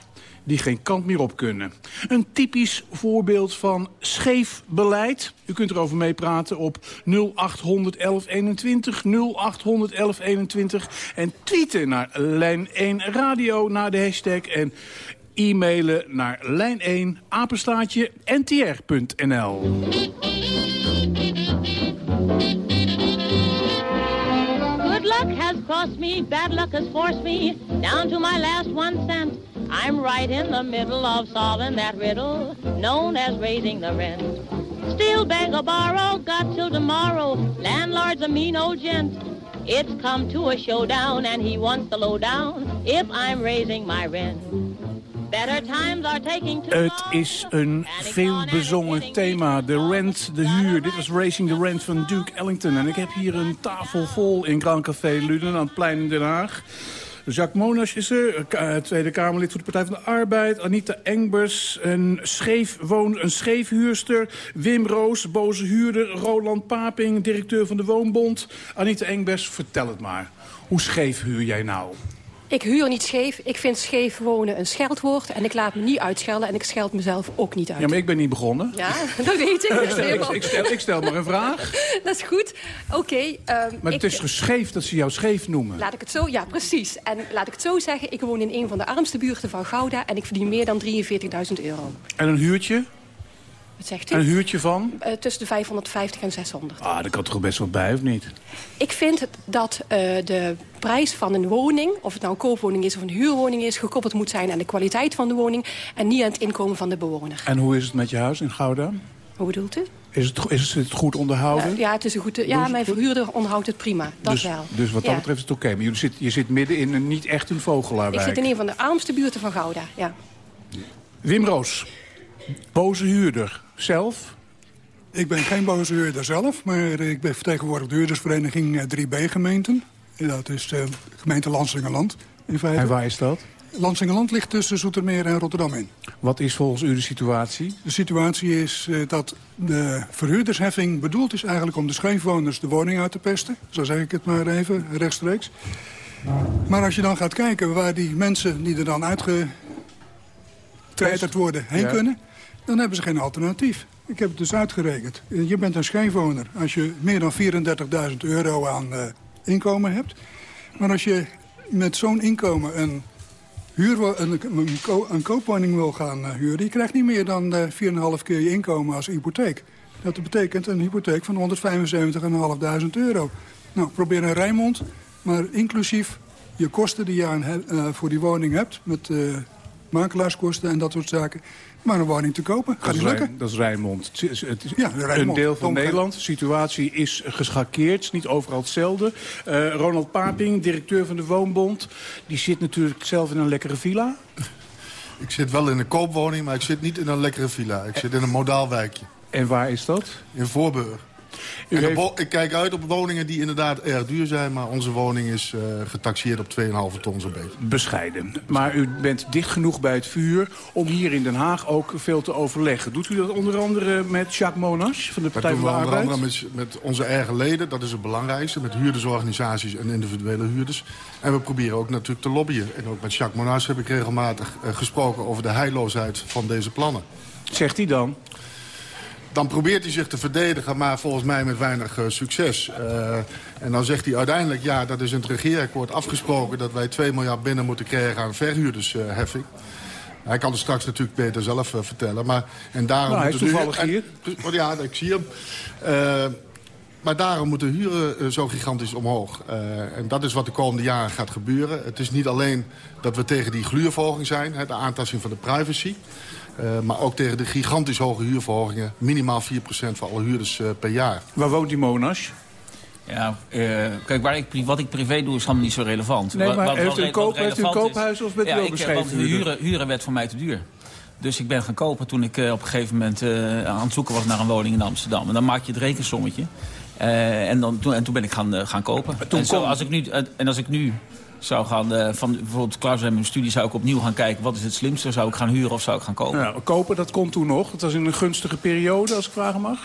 die geen kant meer op kunnen. Een typisch voorbeeld van scheef beleid. U kunt erover meepraten op 0800 1121, 0800 1121 en tweeten naar lijn 1 radio naar de hashtag en e-mailen naar lijn 1 apenstaatje ntr.nl. has crossed me, bad luck has forced me down to my last one cent. I'm right in the middle of solving that riddle known as raising the rent. Still beg or borrow, got till tomorrow. Landlord's a mean old gent. It's come to a showdown and he wants the lowdown if I'm raising my rent. Het is een veelbezongen thema, de rent, de huur. Dit was Racing the Rent van Duke Ellington. En ik heb hier een tafel vol in Grand Café Luden aan het plein in Den Haag. Jacques Monas is er, eh, Tweede Kamerlid voor de Partij van de Arbeid. Anita Engbers, een, scheef, woon, een scheefhuurster. Wim Roos, boze huurder. Roland Paping, directeur van de Woonbond. Anita Engbers, vertel het maar. Hoe scheef huur jij nou? Ik huur niet scheef. Ik vind scheef wonen een scheldwoord. En ik laat me niet uitschelden. En ik scheld mezelf ook niet uit. Ja, maar ik ben niet begonnen. Ja, dat weet ik. ik, stel, ik, ik, stel, ik stel maar een vraag. Dat is goed. Oké. Okay, um, maar het ik, is gescheef dat ze jou scheef noemen. Laat ik het zo... Ja, precies. En laat ik het zo zeggen. Ik woon in een van de armste buurten van Gouda. En ik verdien meer dan 43.000 euro. En een huurtje? Wat zegt u? Een huurtje van? Uh, tussen de 550 en 600. Ah, daar kan toch best wat bij, of niet? Ik vind dat uh, de prijs van een woning, of het nou een koopwoning is of een huurwoning is... gekoppeld moet zijn aan de kwaliteit van de woning... en niet aan het inkomen van de bewoner. En hoe is het met je huis in Gouda? Hoe bedoelt u? Is het, is het goed onderhouden? Uh, ja, het is een goed, ja mijn verhuurder onderhoudt het prima. Dat dus, wel. Dus wat dat ja. betreft is het oké. Okay. Maar je zit, je zit midden in een niet echt een vogelaarwijk. Ik zit in een van de armste buurten van Gouda, ja. Wim Roos, boze huurder. Zelf? Ik ben geen boze huurder zelf, maar ik ben vertegenwoordiger de huurdersvereniging 3B-gemeenten. Dat is de gemeente Lansingerland in feite. En waar is dat? Lansingerland ligt tussen Zoetermeer en Rotterdam in. Wat is volgens u de situatie? De situatie is uh, dat de verhuurdersheffing bedoeld is eigenlijk om de scheefwoners de woning uit te pesten. Zo zeg ik het maar even, rechtstreeks. Maar als je dan gaat kijken waar die mensen die er dan uitgetreiterd worden heen ja. kunnen... dan hebben ze geen alternatief. Ik heb het dus uitgerekend. Je bent een scheefwoner als je meer dan 34.000 euro aan uh, inkomen hebt. Maar als je met zo'n inkomen een, huur, een, een, koopwoning wil gaan uh, huren... je krijgt niet meer dan uh, 4,5 keer je inkomen als hypotheek. Dat betekent een hypotheek van 175.500 euro. Nou, probeer een Rijnmond, maar inclusief je kosten die je voor die woning hebt... met makelaarskosten en dat soort zaken maar een woning te kopen. Gaat dat, niet lukken. dat is Rijnmond. Het is, het is ja, Rijnmond. een deel van Nederland. De situatie is geschakeerd. Het is niet overal hetzelfde. Uh, Ronald Paping, directeur van de Woonbond... die zit natuurlijk zelf in een lekkere villa. Ik zit wel in een koopwoning, maar ik zit niet in een lekkere villa. Ik zit in een modaal wijkje. En waar is dat? In Voorburg. Heeft... Ik kijk uit op woningen die inderdaad erg duur zijn... maar onze woning is uh, getaxeerd op 2,5 ton zo'n beetje. Bescheiden. Maar u bent dicht genoeg bij het vuur om hier in Den Haag ook veel te overleggen. Doet u dat onder andere met Jacques Monas van de Partij van de Arbeid? onder andere met, met onze eigen leden, dat is het belangrijkste. Met huurdersorganisaties en individuele huurders. En we proberen ook natuurlijk te lobbyen. En ook met Jacques Monas heb ik regelmatig uh, gesproken over de heilloosheid van deze plannen. Zegt hij dan? Dan probeert hij zich te verdedigen, maar volgens mij met weinig succes. en dan zegt hij uiteindelijk, ja, dat is in het regeerakkoord afgesproken... dat wij 2 miljard binnen moeten krijgen aan verhuurdersheffing. Hij kan het straks natuurlijk beter zelf vertellen. Maar, en daarom nou, hij is toevallig hier. ja, ik zie hem. Maar daarom moeten huren uh, zo gigantisch omhoog. Uh, en dat is wat de komende jaren gaat gebeuren. Het is niet alleen dat we tegen die gluurverhoging zijn, hè, de aantasting van de privacy. Uh, maar ook tegen de gigantisch hoge huurverhogingen. Minimaal 4% voor alle huurders per jaar. Waar woont die Monash? Ja, kijk, waar ik, wat ik privé doe is helemaal niet zo relevant. Nee, maar wat, heeft, u een koop, heeft u een koophuis of bent ja, u ik, want huren, huren werd voor mij te duur. Dus ik ben gaan kopen toen ik op een gegeven moment aan het zoeken was naar een woning in Amsterdam. En dan maak je het rekensommetje. Uh, en, dan, toen, en toen ben ik gaan, uh, gaan kopen. Toen en, zo, als ik nu, en als ik nu zou gaan, van bijvoorbeeld klaar zijn met mijn studie... zou ik opnieuw gaan kijken wat is het slimste. Zou ik gaan huren of zou ik gaan kopen? Ja, kopen, dat kon toen nog. Het was in een gunstige periode, als ik vragen mag.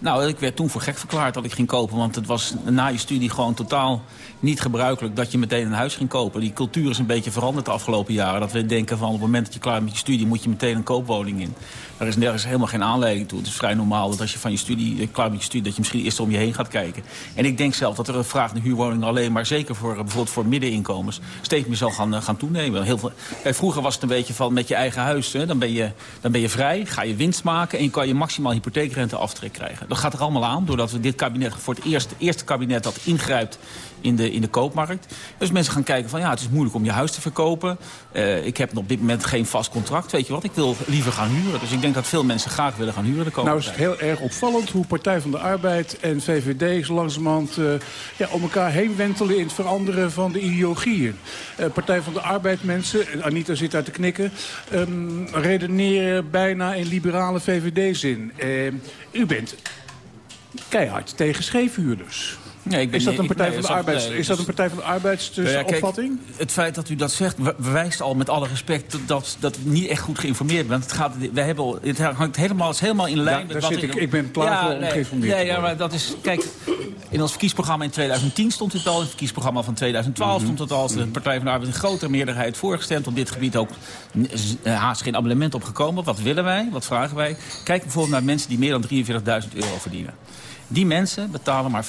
Nou, ik werd toen voor gek verklaard dat ik ging kopen. Want het was na je studie gewoon totaal niet gebruikelijk dat je meteen een huis ging kopen. Die cultuur is een beetje veranderd de afgelopen jaren. Dat we denken van op het moment dat je klaar bent met je studie moet je meteen een koopwoning in. Daar is nergens helemaal geen aanleiding toe. Het is vrij normaal dat als je van je studie, eh, klaar met je studie, dat je misschien eerst om je heen gaat kijken. En ik denk zelf dat er een vraag naar huurwoningen alleen maar zeker voor eh, bijvoorbeeld voor middeninkomens steeds meer zal gaan, uh, gaan toenemen. Heel veel, vroeger was het een beetje van met je eigen huis, hè, dan, ben je, dan ben je vrij, ga je winst maken en je kan je maximaal hypotheekrenteaftrek krijgen. Dat gaat er allemaal aan doordat we dit kabinet voor het eerste, eerste kabinet dat ingrijpt in de, in de koopmarkt. Dus mensen gaan kijken van ja, het is moeilijk om je huis te verkopen. Uh, ik heb op dit moment geen vast contract. Weet je wat, ik wil liever gaan huren. Dus ik denk dat veel mensen graag willen gaan huren de komende Nou is het heel erg opvallend hoe Partij van de Arbeid en VVD zo langzamerhand uh, ja, om elkaar heen wentelen in het veranderen van de ideologieën. Uh, Partij van de Arbeid mensen, Anita zit daar te knikken, um, redeneren bijna in liberale VVD-zin. u bent keihard tegen scheefhuurders. Nee, ik ben, is dat een Partij, van, de arbeids, is dat een partij van de arbeidsopvatting? Het feit dat u dat zegt bewijst al met alle respect dat, dat u niet echt goed geïnformeerd bent. Het, gaat, wij hebben, het hangt helemaal, is helemaal in lijn ja, met wat zit ik, ik ben klaar ja, voor om nee, geïnformeerd nee, ja, maar dat is, kijk, in ons verkiesprogramma in 2010 stond het al. In het verkiesprogramma van 2012 mm -hmm. stond het al. Als de Partij van de Arbeid een grote meerderheid voorgestemd. Op dit gebied ook haast geen abonnement op gekomen. Wat willen wij? Wat vragen wij? Kijk bijvoorbeeld naar mensen die meer dan 43.000 euro verdienen. Die mensen betalen maar 15%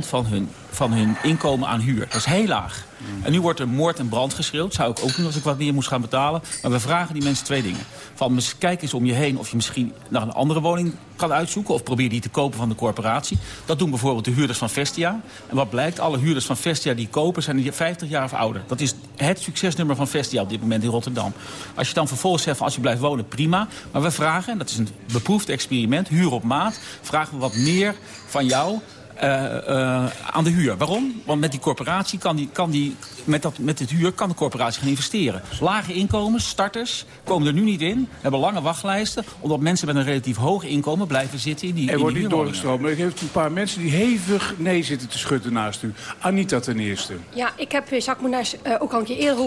van hun, van hun inkomen aan huur. Dat is heel laag. En nu wordt er moord en brand geschreeuwd. Zou ik ook doen als ik wat meer moest gaan betalen. Maar we vragen die mensen twee dingen. Van, kijk eens om je heen of je misschien naar een andere woning kan uitzoeken. Of probeer die te kopen van de corporatie. Dat doen bijvoorbeeld de huurders van Vestia. En wat blijkt, alle huurders van Vestia die kopen zijn 50 jaar of ouder. Dat is het succesnummer van Vestia op dit moment in Rotterdam. Als je dan vervolgens zegt als je blijft wonen, prima. Maar we vragen, en dat is een beproefd experiment, huur op maat. Vragen we wat meer van jou aan de huur. Waarom? Want met die corporatie kan die, kan die met, dat, met het huur kan de corporatie gaan investeren. Lage inkomens, starters, komen er nu niet in. Hebben lange wachtlijsten. Omdat mensen met een relatief hoog inkomen blijven zitten in die Er wordt niet doorgestroomd. Maar ik heb een paar mensen die hevig nee zitten te schudden naast u. Anita ten eerste. Ja, ik heb Jacques Monash uh, ook al een keer eerder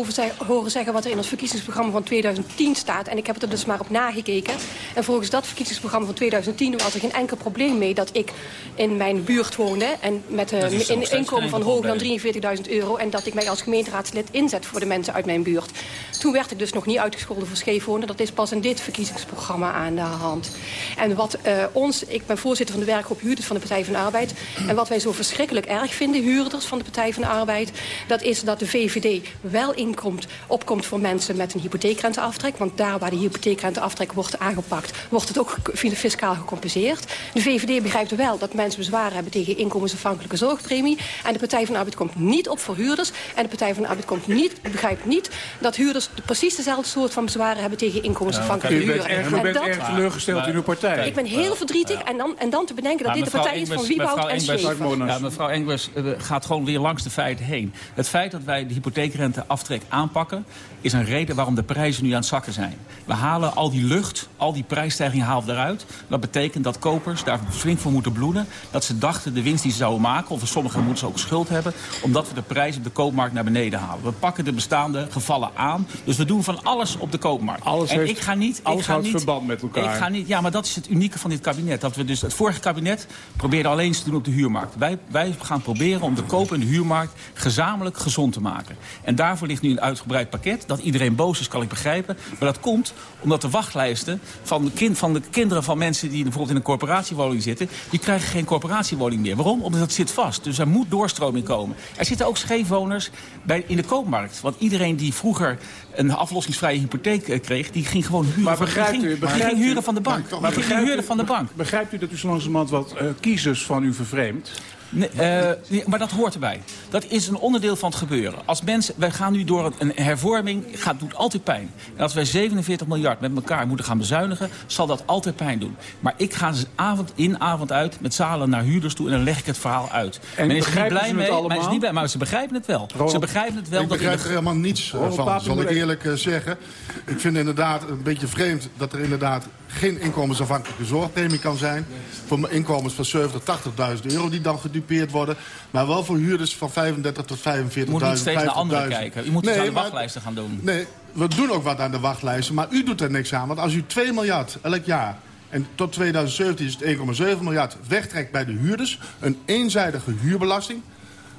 horen zeggen... wat er in ons verkiezingsprogramma van 2010 staat. En ik heb er dus maar op nagekeken. En volgens dat verkiezingsprogramma van 2010 was er geen enkel probleem mee... dat ik in mijn buurt woonde en met een in, inkomen van hoger dan 43.000 euro... en dat ik mij als gemeenteraadslid inzet voor de mensen uit mijn buurt. Toen werd ik dus nog niet uitgescholden voor scheefwonen. Dat is pas in dit verkiezingsprogramma aan de hand. En wat uh, ons, ik ben voorzitter van de werkgroep huurders van de Partij van de Arbeid... en wat wij zo verschrikkelijk erg vinden, huurders van de Partij van de Arbeid... dat is dat de VVD wel inkomt, opkomt voor mensen met een hypotheekrenteaftrek. Want daar waar de hypotheekrenteaftrek wordt aangepakt... wordt het ook fiscaal gecompenseerd. De VVD begrijpt wel dat mensen bezwaar hebben tegen inkomensafhankelijke zorgpremie. En de Partij van de Arbeid komt niet op voor huurders. En de Partij van de Arbeid komt niet, begrijpt niet dat huurders precies dezelfde soort van bezwaren hebben tegen inkomensafhankelijke ja, u huren. Bent erg, u bent erg teleurgesteld in uw partij. Ik ben heel verdrietig en dan, en dan te bedenken dat dit de partij is van Wieboud en Schäfer. Ja, mevrouw Engels uh, gaat gewoon weer langs de feiten heen. Het feit dat wij de hypotheekrenteaftrek aanpakken... is een reden waarom de prijzen nu aan het zakken zijn. We halen al die lucht, al die prijsstijging halen we eruit. Dat betekent dat kopers daar flink voor moeten bloeden. Dat ze dachten de winst die ze zouden maken... of sommigen moeten ze ook schuld hebben... omdat we de prijs op de koopmarkt naar beneden halen. We pakken de bestaande gevallen aan... Dus we doen van alles op de koopmarkt. Alles en heeft- ik ga niet... alles ik ga niet, verband met elkaar. Ik ga niet, ja, maar dat is het unieke van dit kabinet. Dat we dus, het vorige kabinet probeerde alleen te doen op de huurmarkt. Wij, wij gaan proberen om de koop- en de huurmarkt gezamenlijk gezond te maken. En daarvoor ligt nu een uitgebreid pakket. Dat iedereen boos is, kan ik begrijpen. Maar dat komt omdat de wachtlijsten van de, kind, van de kinderen van mensen... die bijvoorbeeld in een corporatiewoning zitten... die krijgen geen corporatiewoning meer. Waarom? Omdat dat zit vast. Dus er moet doorstroming komen. Er zitten ook scheefwoners bij, in de koopmarkt. Want iedereen die vroeger een aflossingsvrije hypotheek eh, kreeg... die ging gewoon huren, Maar van, begrijpt ging, u, begrijpt ging huren van de bank. Maar Maar begrijpt huren u- van de bank. Begrijpt u dat u zo langzamerhand wat eh, kiezers van u vervreemdt? Nee, eh, nee, maar dat hoort erbij. Dat is een onderdeel van het gebeuren. Als mensen, wij gaan nu door een, hervorming, gaat, doet altijd pijn. En als wij 47 miljard met elkaar moeten gaan bezuinigen, zal dat altijd pijn doen. Maar ik ga avond in, avond uit met zalen naar huurders toe en dan leg ik het verhaal uit. En men is er niet blij ze het mee, allemaal? men is niet blij, maar ze begrijpen het wel. Ronald, ze begrijpen het wel. Ik dat begrijp de- er helemaal niets Ronald van, Papen zal ik eerlijk eh, zeggen. Ik vind inderdaad een beetje vreemd dat er inderdaad geen inkomensafhankelijke zorgpremie kan zijn. Voor inkomens van 70, 80.000 euro die dan gedupeerd worden. Maar wel voor huurders van 35 tot 45.000, 50.000. Je moet niet steeds naar anderen kijken. Je moet dus aan de wachtlijsten gaan doen. Nee, we doen ook wat aan de wachtlijsten, maar u doet er niks aan. Want als u 2 miljard elk jaar, en tot 2017 is het 1,7 miljard, wegtrekt bij de huurders... een eenzijdige huurbelasting.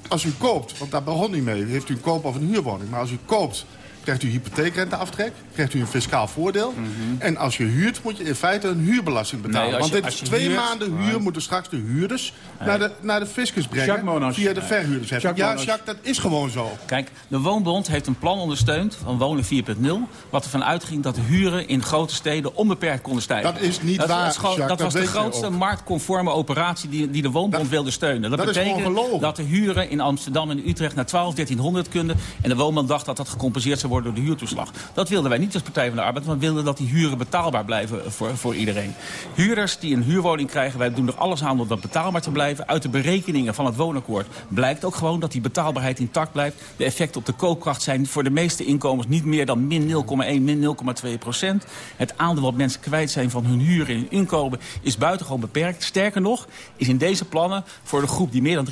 Als u koopt, want daar begon niet mee, heeft u een koop- of een huurwoning. Maar als u koopt, krijgt u hypotheekrenteaftrek, krijgt u een fiscaal voordeel. En als je huurt, moet je in feite een huurbelasting betalen. Mhm. Nee, je- want dit is twee huurt- maanden huur moeten straks de huurders naar, de, naar de fiscus brengen. Via de verhuurdersheffing. Jacques Ja. Jacques, dat is gewoon zo. Kijk, de Woonbond heeft een plan ondersteund van Wonen 4.0... wat ervan uitging dat de huren in grote steden onbeperkt konden stijgen. Dat is niet dat, waar, Dat, Jacques, was de grootste marktconforme operatie die, die de Woonbond wilde steunen. Dat, betekent dat de huren in Amsterdam en Utrecht naar 12, 1300 kunnen... en de Woonbond dacht dat dat gecompenseerd zou worden door de huurtoeslag. Dat wilden wij niet als Partij van de Arbeid, maar we wilden dat die huren betaalbaar blijven voor, voor iedereen. Huurders die een huurwoning krijgen, wij doen er alles aan om dat betaalbaar te blijven. Uit de berekeningen van het woonakkoord blijkt ook gewoon dat die betaalbaarheid intact blijft. De effecten op de koopkracht zijn voor de meeste inkomens niet meer dan min 0,1, min 0,2 procent. Het aandeel wat mensen kwijt zijn van hun huur en hun inkomen is buitengewoon beperkt. Sterker nog, is in deze plannen voor de groep die meer dan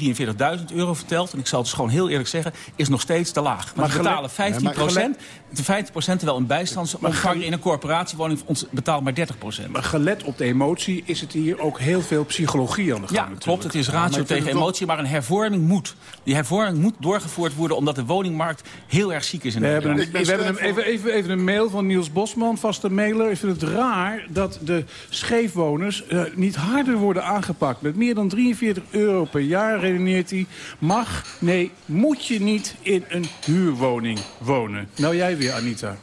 43.000 euro vertelt... en ik zal het dus gewoon heel eerlijk zeggen, is nog steeds te laag. Maar we betalen gelijk- 15 Ja, maar procent, 15 procent terwijl een in een corporatiewoning ons betaalt maar 30 procent. Maar gelet op de emotie is het hier ook heel veel psychologie aan de gang Ja, natuurlijk. klopt. Het is ratio tegen emotie, maar een hervorming moet. Die hervorming moet doorgevoerd worden omdat de woningmarkt heel erg ziek is in We hebben, Nederland. een, we hebben een, even, even, even een mail van Niels Bosman, vaste mailer. Ik vind het raar dat de scheefwoners eh, niet harder worden aangepakt. Met meer dan 43 euro per jaar, redeneert hij. Mag, nee, moet je niet in een huurwoning wonen. Nou jij weer, Anita.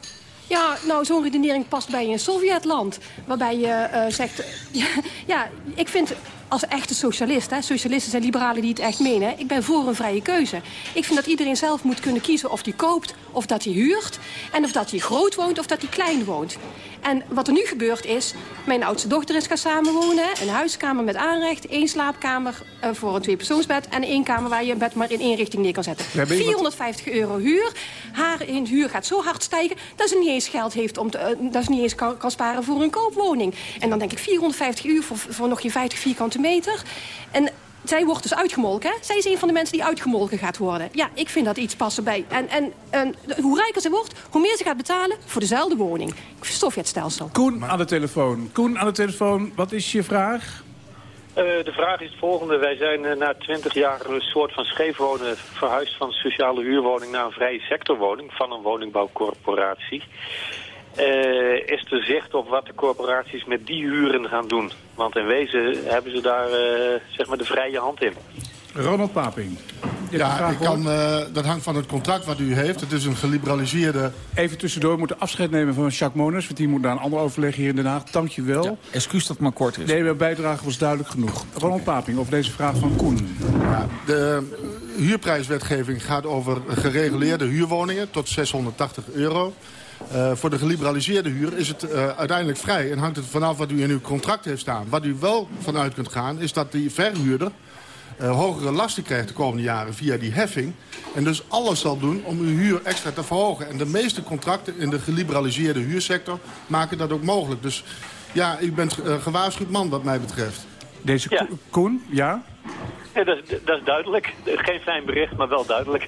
Ja, nou, zo'n redenering past bij een Sovjetland. Waarbij je eh, zegt... ja, ik vind als echte socialist... Hè, socialisten zijn liberalen die het echt menen... ik ben voor een vrije keuze. Ik vind dat iedereen zelf moet kunnen kiezen of hij koopt... of dat hij huurt. En of dat hij groot woont of dat hij klein woont. En wat er nu gebeurt is... mijn oudste dochter is gaan samenwonen. Een huiskamer met aanrecht. één slaapkamer eh, voor een tweepersoonsbed... en één kamer waar je een bed maar in één richting neer kan zetten. Ja, ben je wat- 450 euro huur. Haar in huur gaat zo hard stijgen... dat ze niet eens geld heeft om te, eh, dat ze niet eens kan, kan sparen voor een koopwoning. En dan denk ik 450 uur voor, voor nog geen 50 vierkante meter. En zij wordt dus uitgemolken. Hè? Zij is een van de mensen die uitgemolken gaat worden. Ja, ik vind dat iets passen bij. En, en, en hoe rijker ze wordt, hoe meer ze gaat betalen voor dezelfde woning. Sovjetstelsel. Koen aan de telefoon. Koen aan de telefoon, wat is je vraag? Eh, de vraag is het volgende. Wij zijn eh, na 20 jaar een soort van scheefwonen verhuisd van sociale huurwoning naar een vrije sectorwoning van een woningbouwcorporatie. Eh, is er zicht op wat de corporaties met die huren gaan doen? Want in wezen hebben ze daar eh, zeg maar de vrije hand in. Ronald Paping. Ja, ik kan, eh, dat hangt van het contract wat u heeft. Het is een geliberaliseerde... Even tussendoor, we moeten afscheid nemen van Jacques Moners... want die moet naar een ander overleg hier in Den Haag. Dank je wel. Excuus dat het maar kort is. Nee, mijn bijdrage was duidelijk genoeg. Ronald Paping over deze vraag van Koen. Ja, de huurprijswetgeving gaat over gereguleerde huurwoningen tot 680 euro. Eh, voor de geliberaliseerde huur is het eh, uiteindelijk vrij en hangt het vanaf wat u in uw contract heeft staan. Wat u wel vanuit kunt gaan is dat die verhuurder eh, hogere lasten krijgt de komende jaren via die heffing. En dus alles zal doen om uw huur extra te verhogen. En de meeste contracten in de geliberaliseerde huursector maken dat ook mogelijk. Dus ja, u bent gewaarschuwd man wat mij betreft. Deze Ja. Koen, ja? Ja, dat, is, dat is duidelijk. Geen fijn bericht, maar wel duidelijk.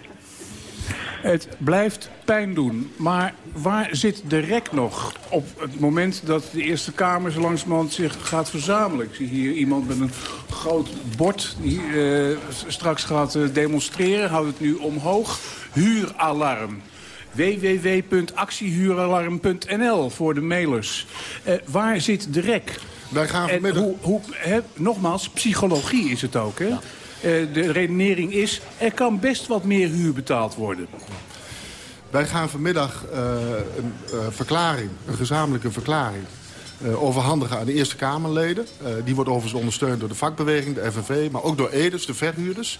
Het blijft pijn doen. Maar waar zit de rek nog op het moment dat de Eerste Kamer zo langzamerhand zich gaat verzamelen? Ik zie hier iemand met een groot bord die uh, straks gaat uh, demonstreren. Houdt het nu omhoog. Huuralarm www.actiehuuralarm.nl voor de mailers. Uh, waar zit de rek? Wij gaan vanmiddag... Hoe, hoe, he, nogmaals, psychologie is het ook, hè? Ja. Uh, de redenering is, er kan best wat meer huur betaald worden. Wij gaan vanmiddag uh, een uh, verklaring, een gezamenlijke verklaring... Overhandigen aan de Eerste Kamerleden. die wordt overigens ondersteund door de vakbeweging, de FNV... maar ook door Edes, de verhuurders.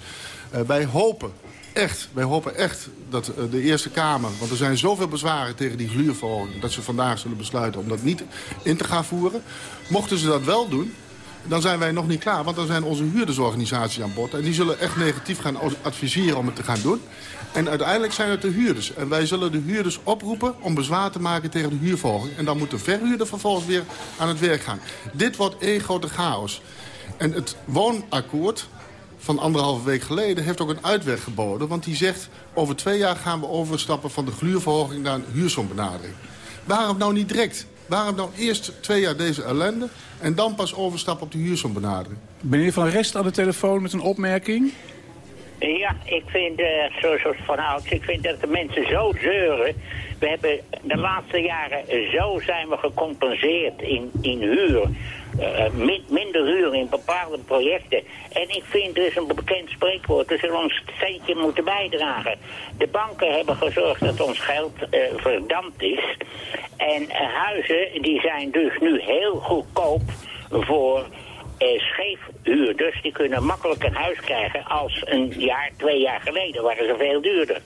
wij hopen echt, wij hopen echt dat de Eerste Kamer... want er zijn zoveel bezwaren tegen die gluurverhoging... dat ze vandaag zullen besluiten om dat niet in te gaan voeren. Mochten ze dat wel doen, dan zijn wij nog niet klaar. Want dan zijn onze huurdersorganisaties aan bod. En die zullen echt negatief gaan adviseren om het te gaan doen. En uiteindelijk zijn het de huurders. En wij zullen de huurders oproepen om bezwaar te maken tegen de huurverhoging. En dan moet de verhuurder vervolgens weer aan het werk gaan. Dit wordt één grote chaos. En het woonakkoord van anderhalve week geleden heeft ook een uitweg geboden. Want die zegt, over twee jaar gaan we overstappen van de gluurverhoging naar een huursombenadering. Waarom nou niet direct? Waarom nou eerst twee jaar deze ellende en dan pas overstappen op de huursombenadering? Meneer Van Rest aan de telefoon met een opmerking. Ja, ik vind, uh, van ouds, ik vind dat de mensen zo zeuren. We hebben de laatste jaren, zo zijn we gecompenseerd in, in huur. Uh, min, minder huur in bepaalde projecten. En ik vind, er is een bekend spreekwoord, we zullen ons steentje moeten bijdragen. De banken hebben gezorgd dat ons geld verdampt is. En huizen, die zijn dus nu heel goedkoop voor uh, scheefhuurders. Die kunnen makkelijk een huis krijgen als een jaar, twee jaar geleden waren ze veel duurder.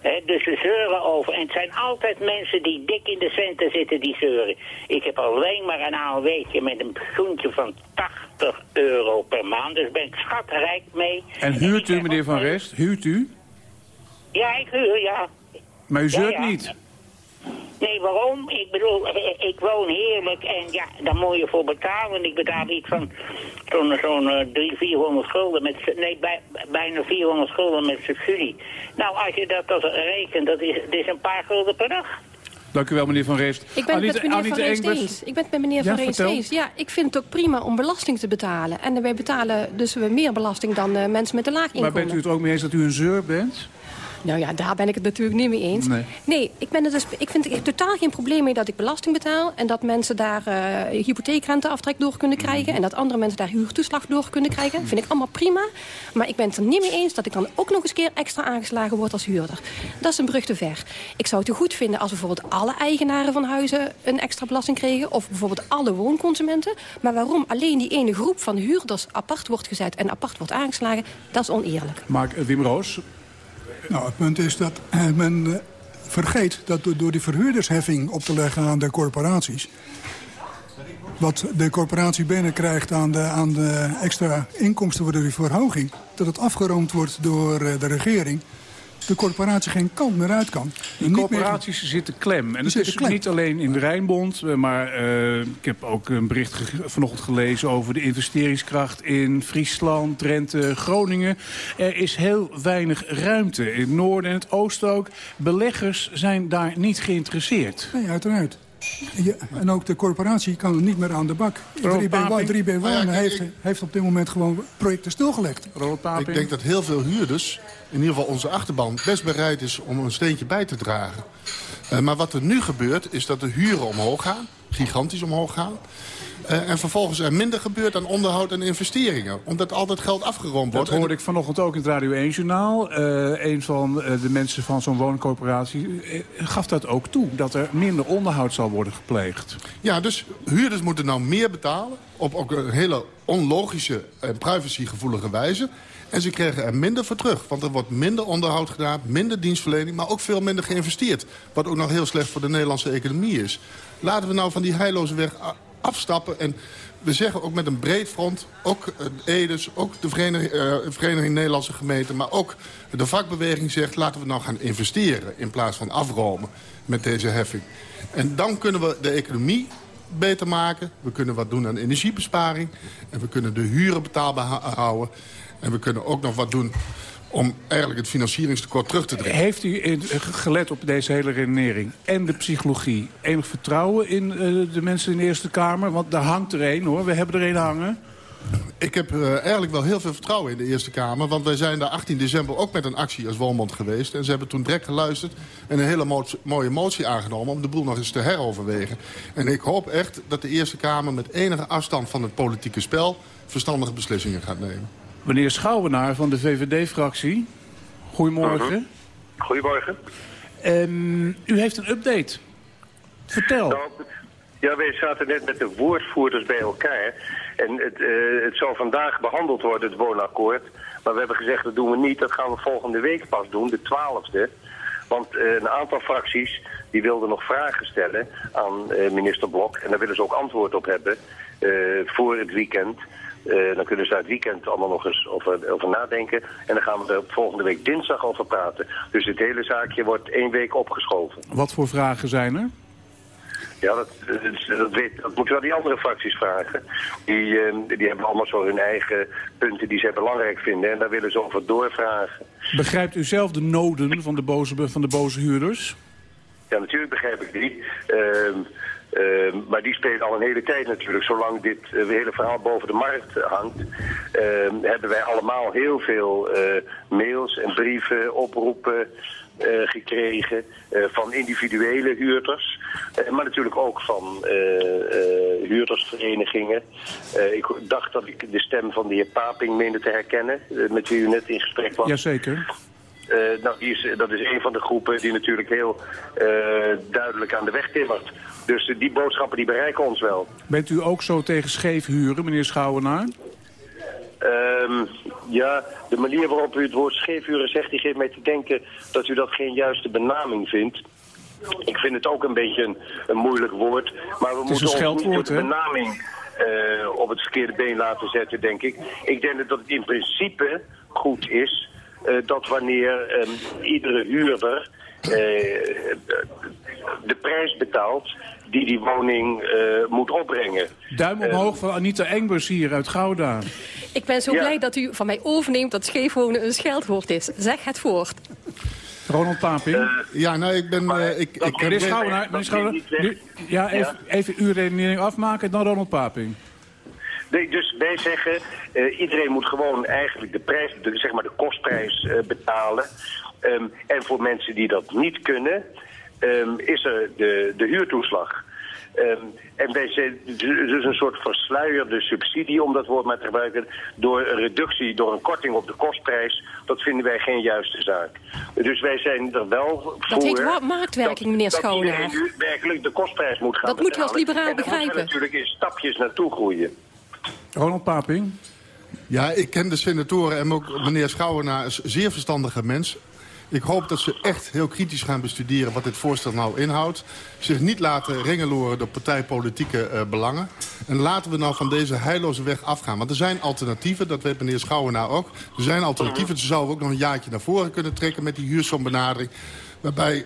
He, dus ze zeuren over. En het zijn altijd mensen die dik in de centen zitten die zeuren. Ik heb alleen maar een AOW'tje met een pensioentje van 80 euro per maand. Dus ben ik schatrijk mee. En huurt u, meneer Van Rest? Huurt u? Ja, ik huur, ja. Maar u zeurt ja, ja. niet? Nee, waarom? Ik bedoel, ik woon heerlijk en ja, daar moet je voor betalen. Ik betaal iets van zo'n zo'n uh, 300, 400 gulden met, nee, bij, bijna 400 gulden met subsidie. Nou, als je dat als rekent, dat is, dat is een paar gulden per dag. Dank u wel, meneer Van Reest. Ik ben het met meneer Van Reest eens. Ik ben het met meneer Van Reest eens. Ja, ik vind het ook prima om belasting te betalen. En wij betalen dus meer belasting dan uh, mensen met een laag inkomen. Maar bent u het ook mee eens dat u een zeur bent? Nou ja, daar ben ik het natuurlijk niet mee eens. Nee, nee ik, ben het dus, ik vind er totaal geen probleem mee dat ik belasting betaal... en dat mensen daar uh, hypotheekrenteaftrek door kunnen krijgen... en dat andere mensen daar huurtoeslag door kunnen krijgen. vind ik allemaal prima. Maar ik ben het er niet mee eens dat ik dan ook nog eens keer extra aangeslagen word als huurder. Dat is een brug te ver. Ik zou het goed vinden als bijvoorbeeld alle eigenaren van huizen... een extra belasting kregen, of bijvoorbeeld alle woonconsumenten. Maar waarom alleen die ene groep van huurders apart wordt gezet... en apart wordt aangeslagen, dat is oneerlijk. Mark Wim Roos, nou, het punt is dat men uh, vergeet dat door die verhuurdersheffing op te leggen aan de corporaties... wat de corporatie binnenkrijgt aan de, aan de extra inkomsten voor de verhoging... dat het afgeroomd wordt door uh, de regering de corporatie geen kant meer uit kan. Die corporaties meer... zitten klem. En het is klem. niet alleen in de Rijnbond, maar uh, ik heb ook een bericht ge vanochtend gelezen over de investeringskracht in Friesland, Drenthe, Groningen. Er is heel weinig ruimte. In het noorden en het oosten ook. Beleggers zijn daar niet geïnteresseerd. Nee, uiteraard. Ja, en ook de corporatie kan niet meer aan de bak. 3B, 3B Wonen ja, heeft, heeft op dit moment gewoon projecten stilgelegd. Ik denk dat heel veel huurders, in ieder geval onze achterban... best bereid is om een steentje bij te dragen. Uh, maar wat er nu gebeurt, is dat de huren omhoog gaan. Gigantisch omhoog gaan. Uh, en vervolgens er minder gebeurt aan onderhoud en investeringen. Omdat altijd geld afgeroomd wordt. Dat hoorde ik vanochtend ook in het Radio 1-journaal. Uh, een van uh, de mensen van zo'n wooncorporatie gaf dat ook toe. Dat er minder onderhoud zal worden gepleegd. Ja, dus huurders moeten nou meer betalen. Op ook een hele onlogische en privacygevoelige wijze. En ze krijgen er minder voor terug. Want er wordt minder onderhoud gedaan, minder dienstverlening... maar ook veel minder geïnvesteerd. Wat ook nog heel slecht voor de Nederlandse economie is. Laten we nou van die heilloze weg afstappen. En we zeggen ook met een breed front, ook Edes, ook de Vereniging, uh, Vereniging Nederlandse Gemeenten... maar ook de vakbeweging zegt, laten we nou gaan investeren... in plaats van afromen met deze heffing. En dan kunnen we de economie beter maken. We kunnen wat doen aan energiebesparing. En we kunnen de huren betaalbaar houden. En we kunnen ook nog wat doen om eigenlijk het financieringstekort terug te dringen. Heeft u gelet op deze hele redenering en de psychologie... enig vertrouwen in eh, de mensen in de Eerste Kamer? Want daar hangt er een, hoor. We hebben er een hangen. Ik heb eh, eigenlijk wel heel veel vertrouwen in de Eerste Kamer. Want wij zijn daar 18 december ook met een actie als Walmond geweest. En ze hebben toen direct geluisterd en een hele mo- mooie motie aangenomen... om de boel nog eens te heroverwegen. En ik hoop echt dat de Eerste Kamer met enige afstand van het politieke spel... verstandige beslissingen gaat nemen. Meneer Schouwenaar van de VVD-fractie. Goedemorgen. Goedemorgen. Ehm, u heeft een update. Vertel. Nou, ja, wij zaten net met de woordvoerders bij elkaar. En het, eh, het zou vandaag behandeld worden, het woonakkoord. Maar we hebben gezegd, dat doen we niet. Dat gaan we volgende week pas doen, de 12e. Want eh, een aantal fracties die wilden nog vragen stellen aan eh, minister Blok. En daar willen ze ook antwoord op hebben voor het weekend. Eh, dan kunnen ze daar het weekend allemaal nog eens over, over nadenken. En dan gaan we er volgende week dinsdag over praten. Dus het hele zaakje wordt één week opgeschoven. Wat voor vragen zijn er? Ja, dat, dat, dat, weet, dat moeten wel die andere fracties vragen. Die, eh, die hebben allemaal zo hun eigen punten die zij belangrijk vinden. En daar willen ze over doorvragen. Begrijpt u zelf de noden van de boze, van de boze huurders? Ja, natuurlijk begrijp ik die. Ehm, ehm, maar die spelen al een hele tijd natuurlijk. Zolang dit eh, hele verhaal boven de markt hangt... ehm, hebben wij allemaal heel veel eh, mails en brieven, oproepen... eh, gekregen van individuele huurders, maar natuurlijk ook van huurdersverenigingen. Ik dacht dat ik de stem van de heer Paping meende te herkennen, met wie u net in gesprek was. Jazeker. Eh, nou, die is, dat is een van de groepen die natuurlijk heel duidelijk aan de weg timmert. Dus eh, die boodschappen die bereiken ons wel. Bent u ook zo tegen scheef huren, meneer Schouwenaar? Ehm, ja, de manier waarop u het woord scheefhuren zegt, die geeft mij te denken dat u dat geen juiste benaming vindt. Ik vind het ook een beetje een, een moeilijk woord. Maar we moeten ons niet de benaming eh, op het verkeerde been laten zetten, denk ik. Ik denk dat het in principe goed is eh, dat wanneer ehm, iedere huurder de prijs betaalt die die woning eh, moet opbrengen. Duim omhoog van Anita Engbers hier uit Gouda. Ik ben zo Ja. blij dat u van mij overneemt dat scheefwonen een scheldwoord is. Zeg het voort. Ronald Paping. ja, nou, ik ben... eh, ik, ik meneer Schouwenaar, meneer Schouwenaar, nu- ja, even, even uw redenering afmaken, dan Ronald Paping. Nee, dus wij zeggen, eh, iedereen moet gewoon eigenlijk de prijs, de, zeg maar de kostprijs eh, betalen. Ehm, en voor mensen die dat niet kunnen, ehm, is er de, de huurtoeslag. Ehm, en wij zijn dus een soort versluierde subsidie, om dat woord maar te gebruiken, door een reductie, door een korting op de kostprijs. Dat vinden wij geen juiste zaak. Dus wij zijn er wel voor. Dat heet marktwerking, meneer dat nu werkelijk de kostprijs moet gaan Dat moeten we als liberaal En daar moeten we begrijpen. natuurlijk in stapjes naartoe groeien. Ronald Paping. Ja, ik ken de senatoren en ook meneer Schouwenaar is een zeer verstandige mens. Ik hoop dat ze echt heel kritisch gaan bestuderen wat dit voorstel nou inhoudt. Zich niet laten ringeloren door partijpolitieke eh, belangen. En laten we nou van deze heilloze weg afgaan. Want er zijn alternatieven, dat weet meneer Schouwenaar ook. Er zijn alternatieven, ze zouden ook nog een jaartje naar voren kunnen trekken met die huursombenadering. Waarbij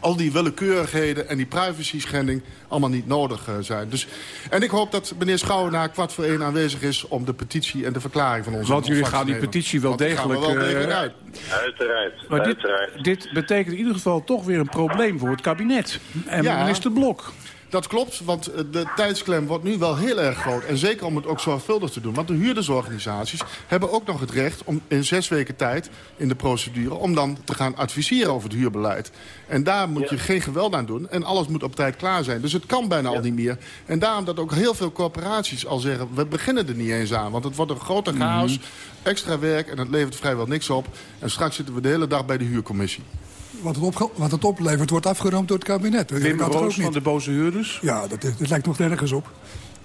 al die willekeurigheden en die privacy schending allemaal niet nodig eh, zijn. Dus, en ik hoop dat meneer Schouwenaar kwart voor één aanwezig is... om de petitie en de verklaring van onze Want jullie gaan te die petitie wel we degelijk, wel degelijk eh, uit. Uiteraard, Maar dit, dit betekent in ieder geval toch weer een probleem voor het kabinet. En Ja. minister Blok. Dat klopt, want eh, de tijdsklem wordt nu wel heel erg groot. En zeker om het ook zorgvuldig te doen. Want de huurdersorganisaties hebben ook nog het recht... om in zes weken tijd in de procedure... om dan te gaan adviseren over het huurbeleid. En daar moet je geen geweld aan doen. En alles moet op tijd klaar zijn. Dus het kan bijna al niet meer. En daarom dat ook heel veel corporaties al zeggen... we beginnen er niet eens aan, want het wordt een grote chaos. Extra werk en het levert vrijwel niks op. En straks zitten we de hele dag bij de huurcommissie. Wat het, opge- wat het oplevert wordt afgeroomd door het kabinet. Wim Roos niet? van de boze huurders. Ja, dat, dat lijkt nog nergens op.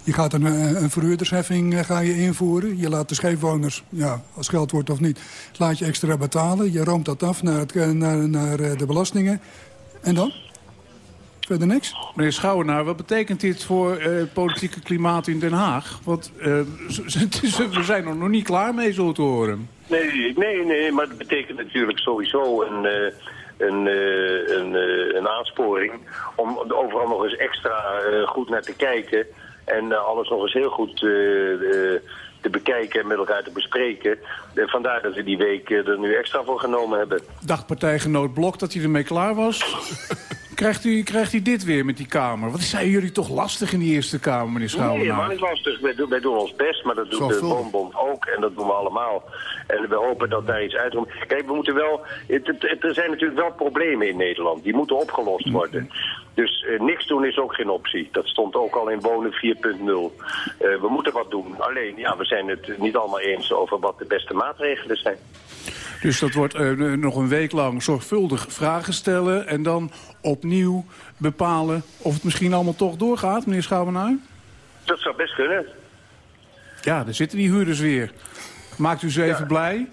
Je gaat een, eh, een verhuurdersheffing eh, ga je invoeren. Je laat de scheefwoners, ja, als geld wordt of niet, laat je extra betalen. Je roomt dat af naar, het, eh, naar, naar eh, de belastingen. En dan? Verder niks? Meneer Schouwenaar, wat betekent dit voor eh, het politieke klimaat in Den Haag? Want eh, we zijn er nog niet klaar mee, zo te horen. Nee, nee, nee, maar dat betekent natuurlijk sowieso een, eh, een, eh, een, eh, een aansporing om er overal nog eens extra eh, goed naar te kijken. En alles nog eens heel goed te bekijken en met elkaar te bespreken. En vandaar dat we die week er nu extra voor genomen hebben. Dacht partijgenoot Blok dat hij ermee klaar was? Krijgt, u, krijgt u dit weer met die Kamer? Wat zijn jullie toch lastig in die Eerste Kamer, meneer Schouwenaar? Nee, helemaal niet lastig. Wij doen, wij doen ons best, maar dat doet de Woonbond ook. En dat doen we allemaal. En we hopen dat daar iets uitkomt. Kijk, we moeten wel... Het, het, er zijn natuurlijk wel problemen in Nederland. Die moeten opgelost worden. Dus eh, niks doen is ook geen optie. Dat stond ook al in Wonen 4.0. Eh, we moeten wat doen. Alleen, ja, we zijn het niet allemaal eens over wat de beste maatregelen zijn. Dus dat wordt eh, nog een week lang zorgvuldig vragen stellen... en dan opnieuw bepalen of het misschien allemaal toch doorgaat, meneer Schouwenaar? Dat zou best kunnen. Ja, daar zitten die huurders weer. Maakt u ze even blij?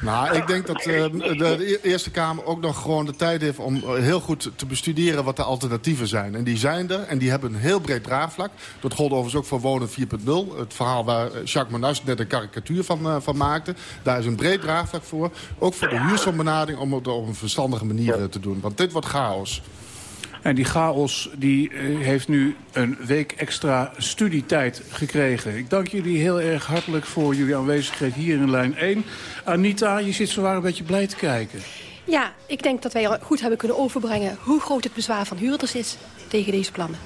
Nou, ik denk dat uh, de Eerste Kamer ook nog gewoon de tijd heeft om heel goed te bestuderen wat de alternatieven zijn. En die zijn er en die hebben een heel breed draagvlak. Dat gold overigens ook voor Wonen 4.0. Het verhaal waar Jacques Manas net een karikatuur van, uh, van maakte. Daar is een breed draagvlak voor. Ook voor de huursombenading om het op een verstandige manier te doen. Want dit wordt chaos. En die chaos die, uh, heeft nu een week extra studietijd gekregen. Ik dank jullie heel erg hartelijk voor jullie aanwezigheid hier in lijn 1. Anita, je zit zowaar een beetje blij te kijken. Ja, ik denk dat wij goed hebben kunnen overbrengen... hoe groot het bezwaar van huurders is tegen deze plannen.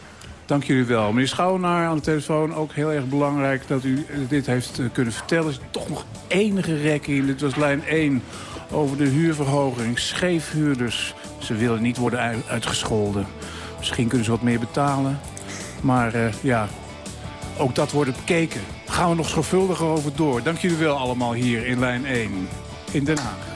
Dank jullie wel. Meneer Schouwenaar aan de telefoon, ook heel erg belangrijk dat u dit heeft kunnen vertellen. Er is toch nog enige rek in. Dit was lijn 1 over de huurverhoging. Scheefhuurders, ze willen niet worden uitgescholden. Misschien kunnen ze wat meer betalen. Maar uh, ja, ook dat wordt bekeken. Gaan we nog zorgvuldiger over door. Dank jullie wel allemaal hier in lijn 1 in Den Haag.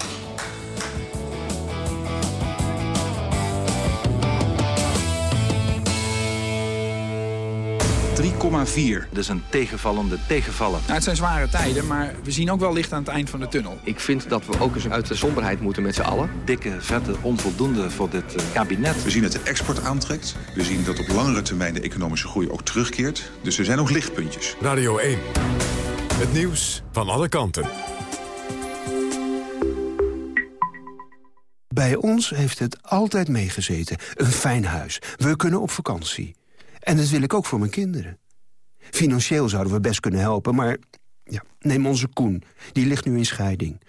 Dat is een tegenvallende tegenvallen. Nou, het zijn zware tijden, maar we zien ook wel licht aan het eind van de tunnel. Ik vind dat we ook eens uit de somberheid moeten met z'n allen. Dikke, vette, onvoldoende voor dit uh, kabinet. We zien dat de export aantrekt. We zien dat op langere termijn de economische groei ook terugkeert. Dus er zijn ook lichtpuntjes. Radio 1. Het nieuws van alle kanten. Bij ons heeft het altijd meegezeten. Een fijn huis. We kunnen op vakantie. En dat wil ik ook voor mijn kinderen. Financieel zouden we best kunnen helpen, maar ja, neem onze Koen. Die ligt nu in scheiding.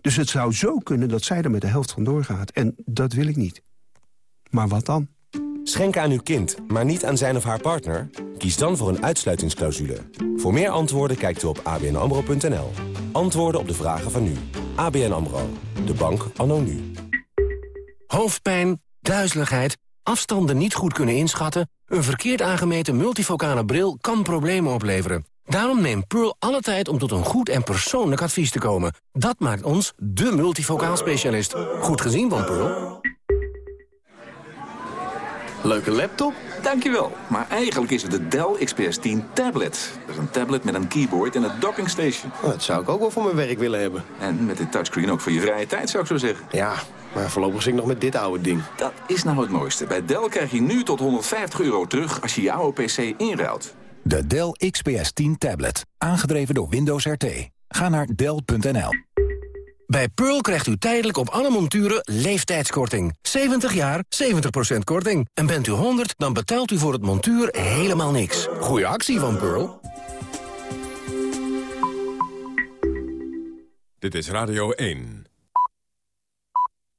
Dus het zou zo kunnen dat zij er met de helft van doorgaat. En dat wil ik niet. Maar wat dan? Schenken aan uw kind, maar niet aan zijn of haar partner? Kies dan voor een uitsluitingsclausule. Voor meer antwoorden kijkt u op abnamro.nl. Antwoorden op de vragen van nu. ABN AMRO. De bank anno nu. Hoofdpijn, duizeligheid, afstanden niet goed kunnen inschatten... een verkeerd aangemeten multifocale bril kan problemen opleveren. Daarom neemt Pearl alle tijd om tot een goed en persoonlijk advies te komen. Dat maakt ons de multifocaal specialist. Goed gezien van Pearl. Leuke laptop? Dankjewel. Maar eigenlijk is het de Dell XPS 10 tablet. Dat is een tablet met een keyboard en een docking station. Oh, dat zou ik ook wel voor mijn werk willen hebben. En met dit touchscreen ook voor je vrije tijd, zou ik zo zeggen. Ja, maar voorlopig zit ik nog met dit oude ding. Dat is nou het mooiste. Bij Dell krijg je nu tot 150 euro terug als je je oude PC inruilt. De Dell XPS 10 tablet. Aangedreven door Windows RT. Ga naar Dell.nl. Bij Pearl krijgt u tijdelijk op alle monturen leeftijdskorting. 70 jaar, 70% korting. En bent u 100, dan betaalt u voor het montuur helemaal niks. Goeie actie van Pearl. Dit is Radio 1.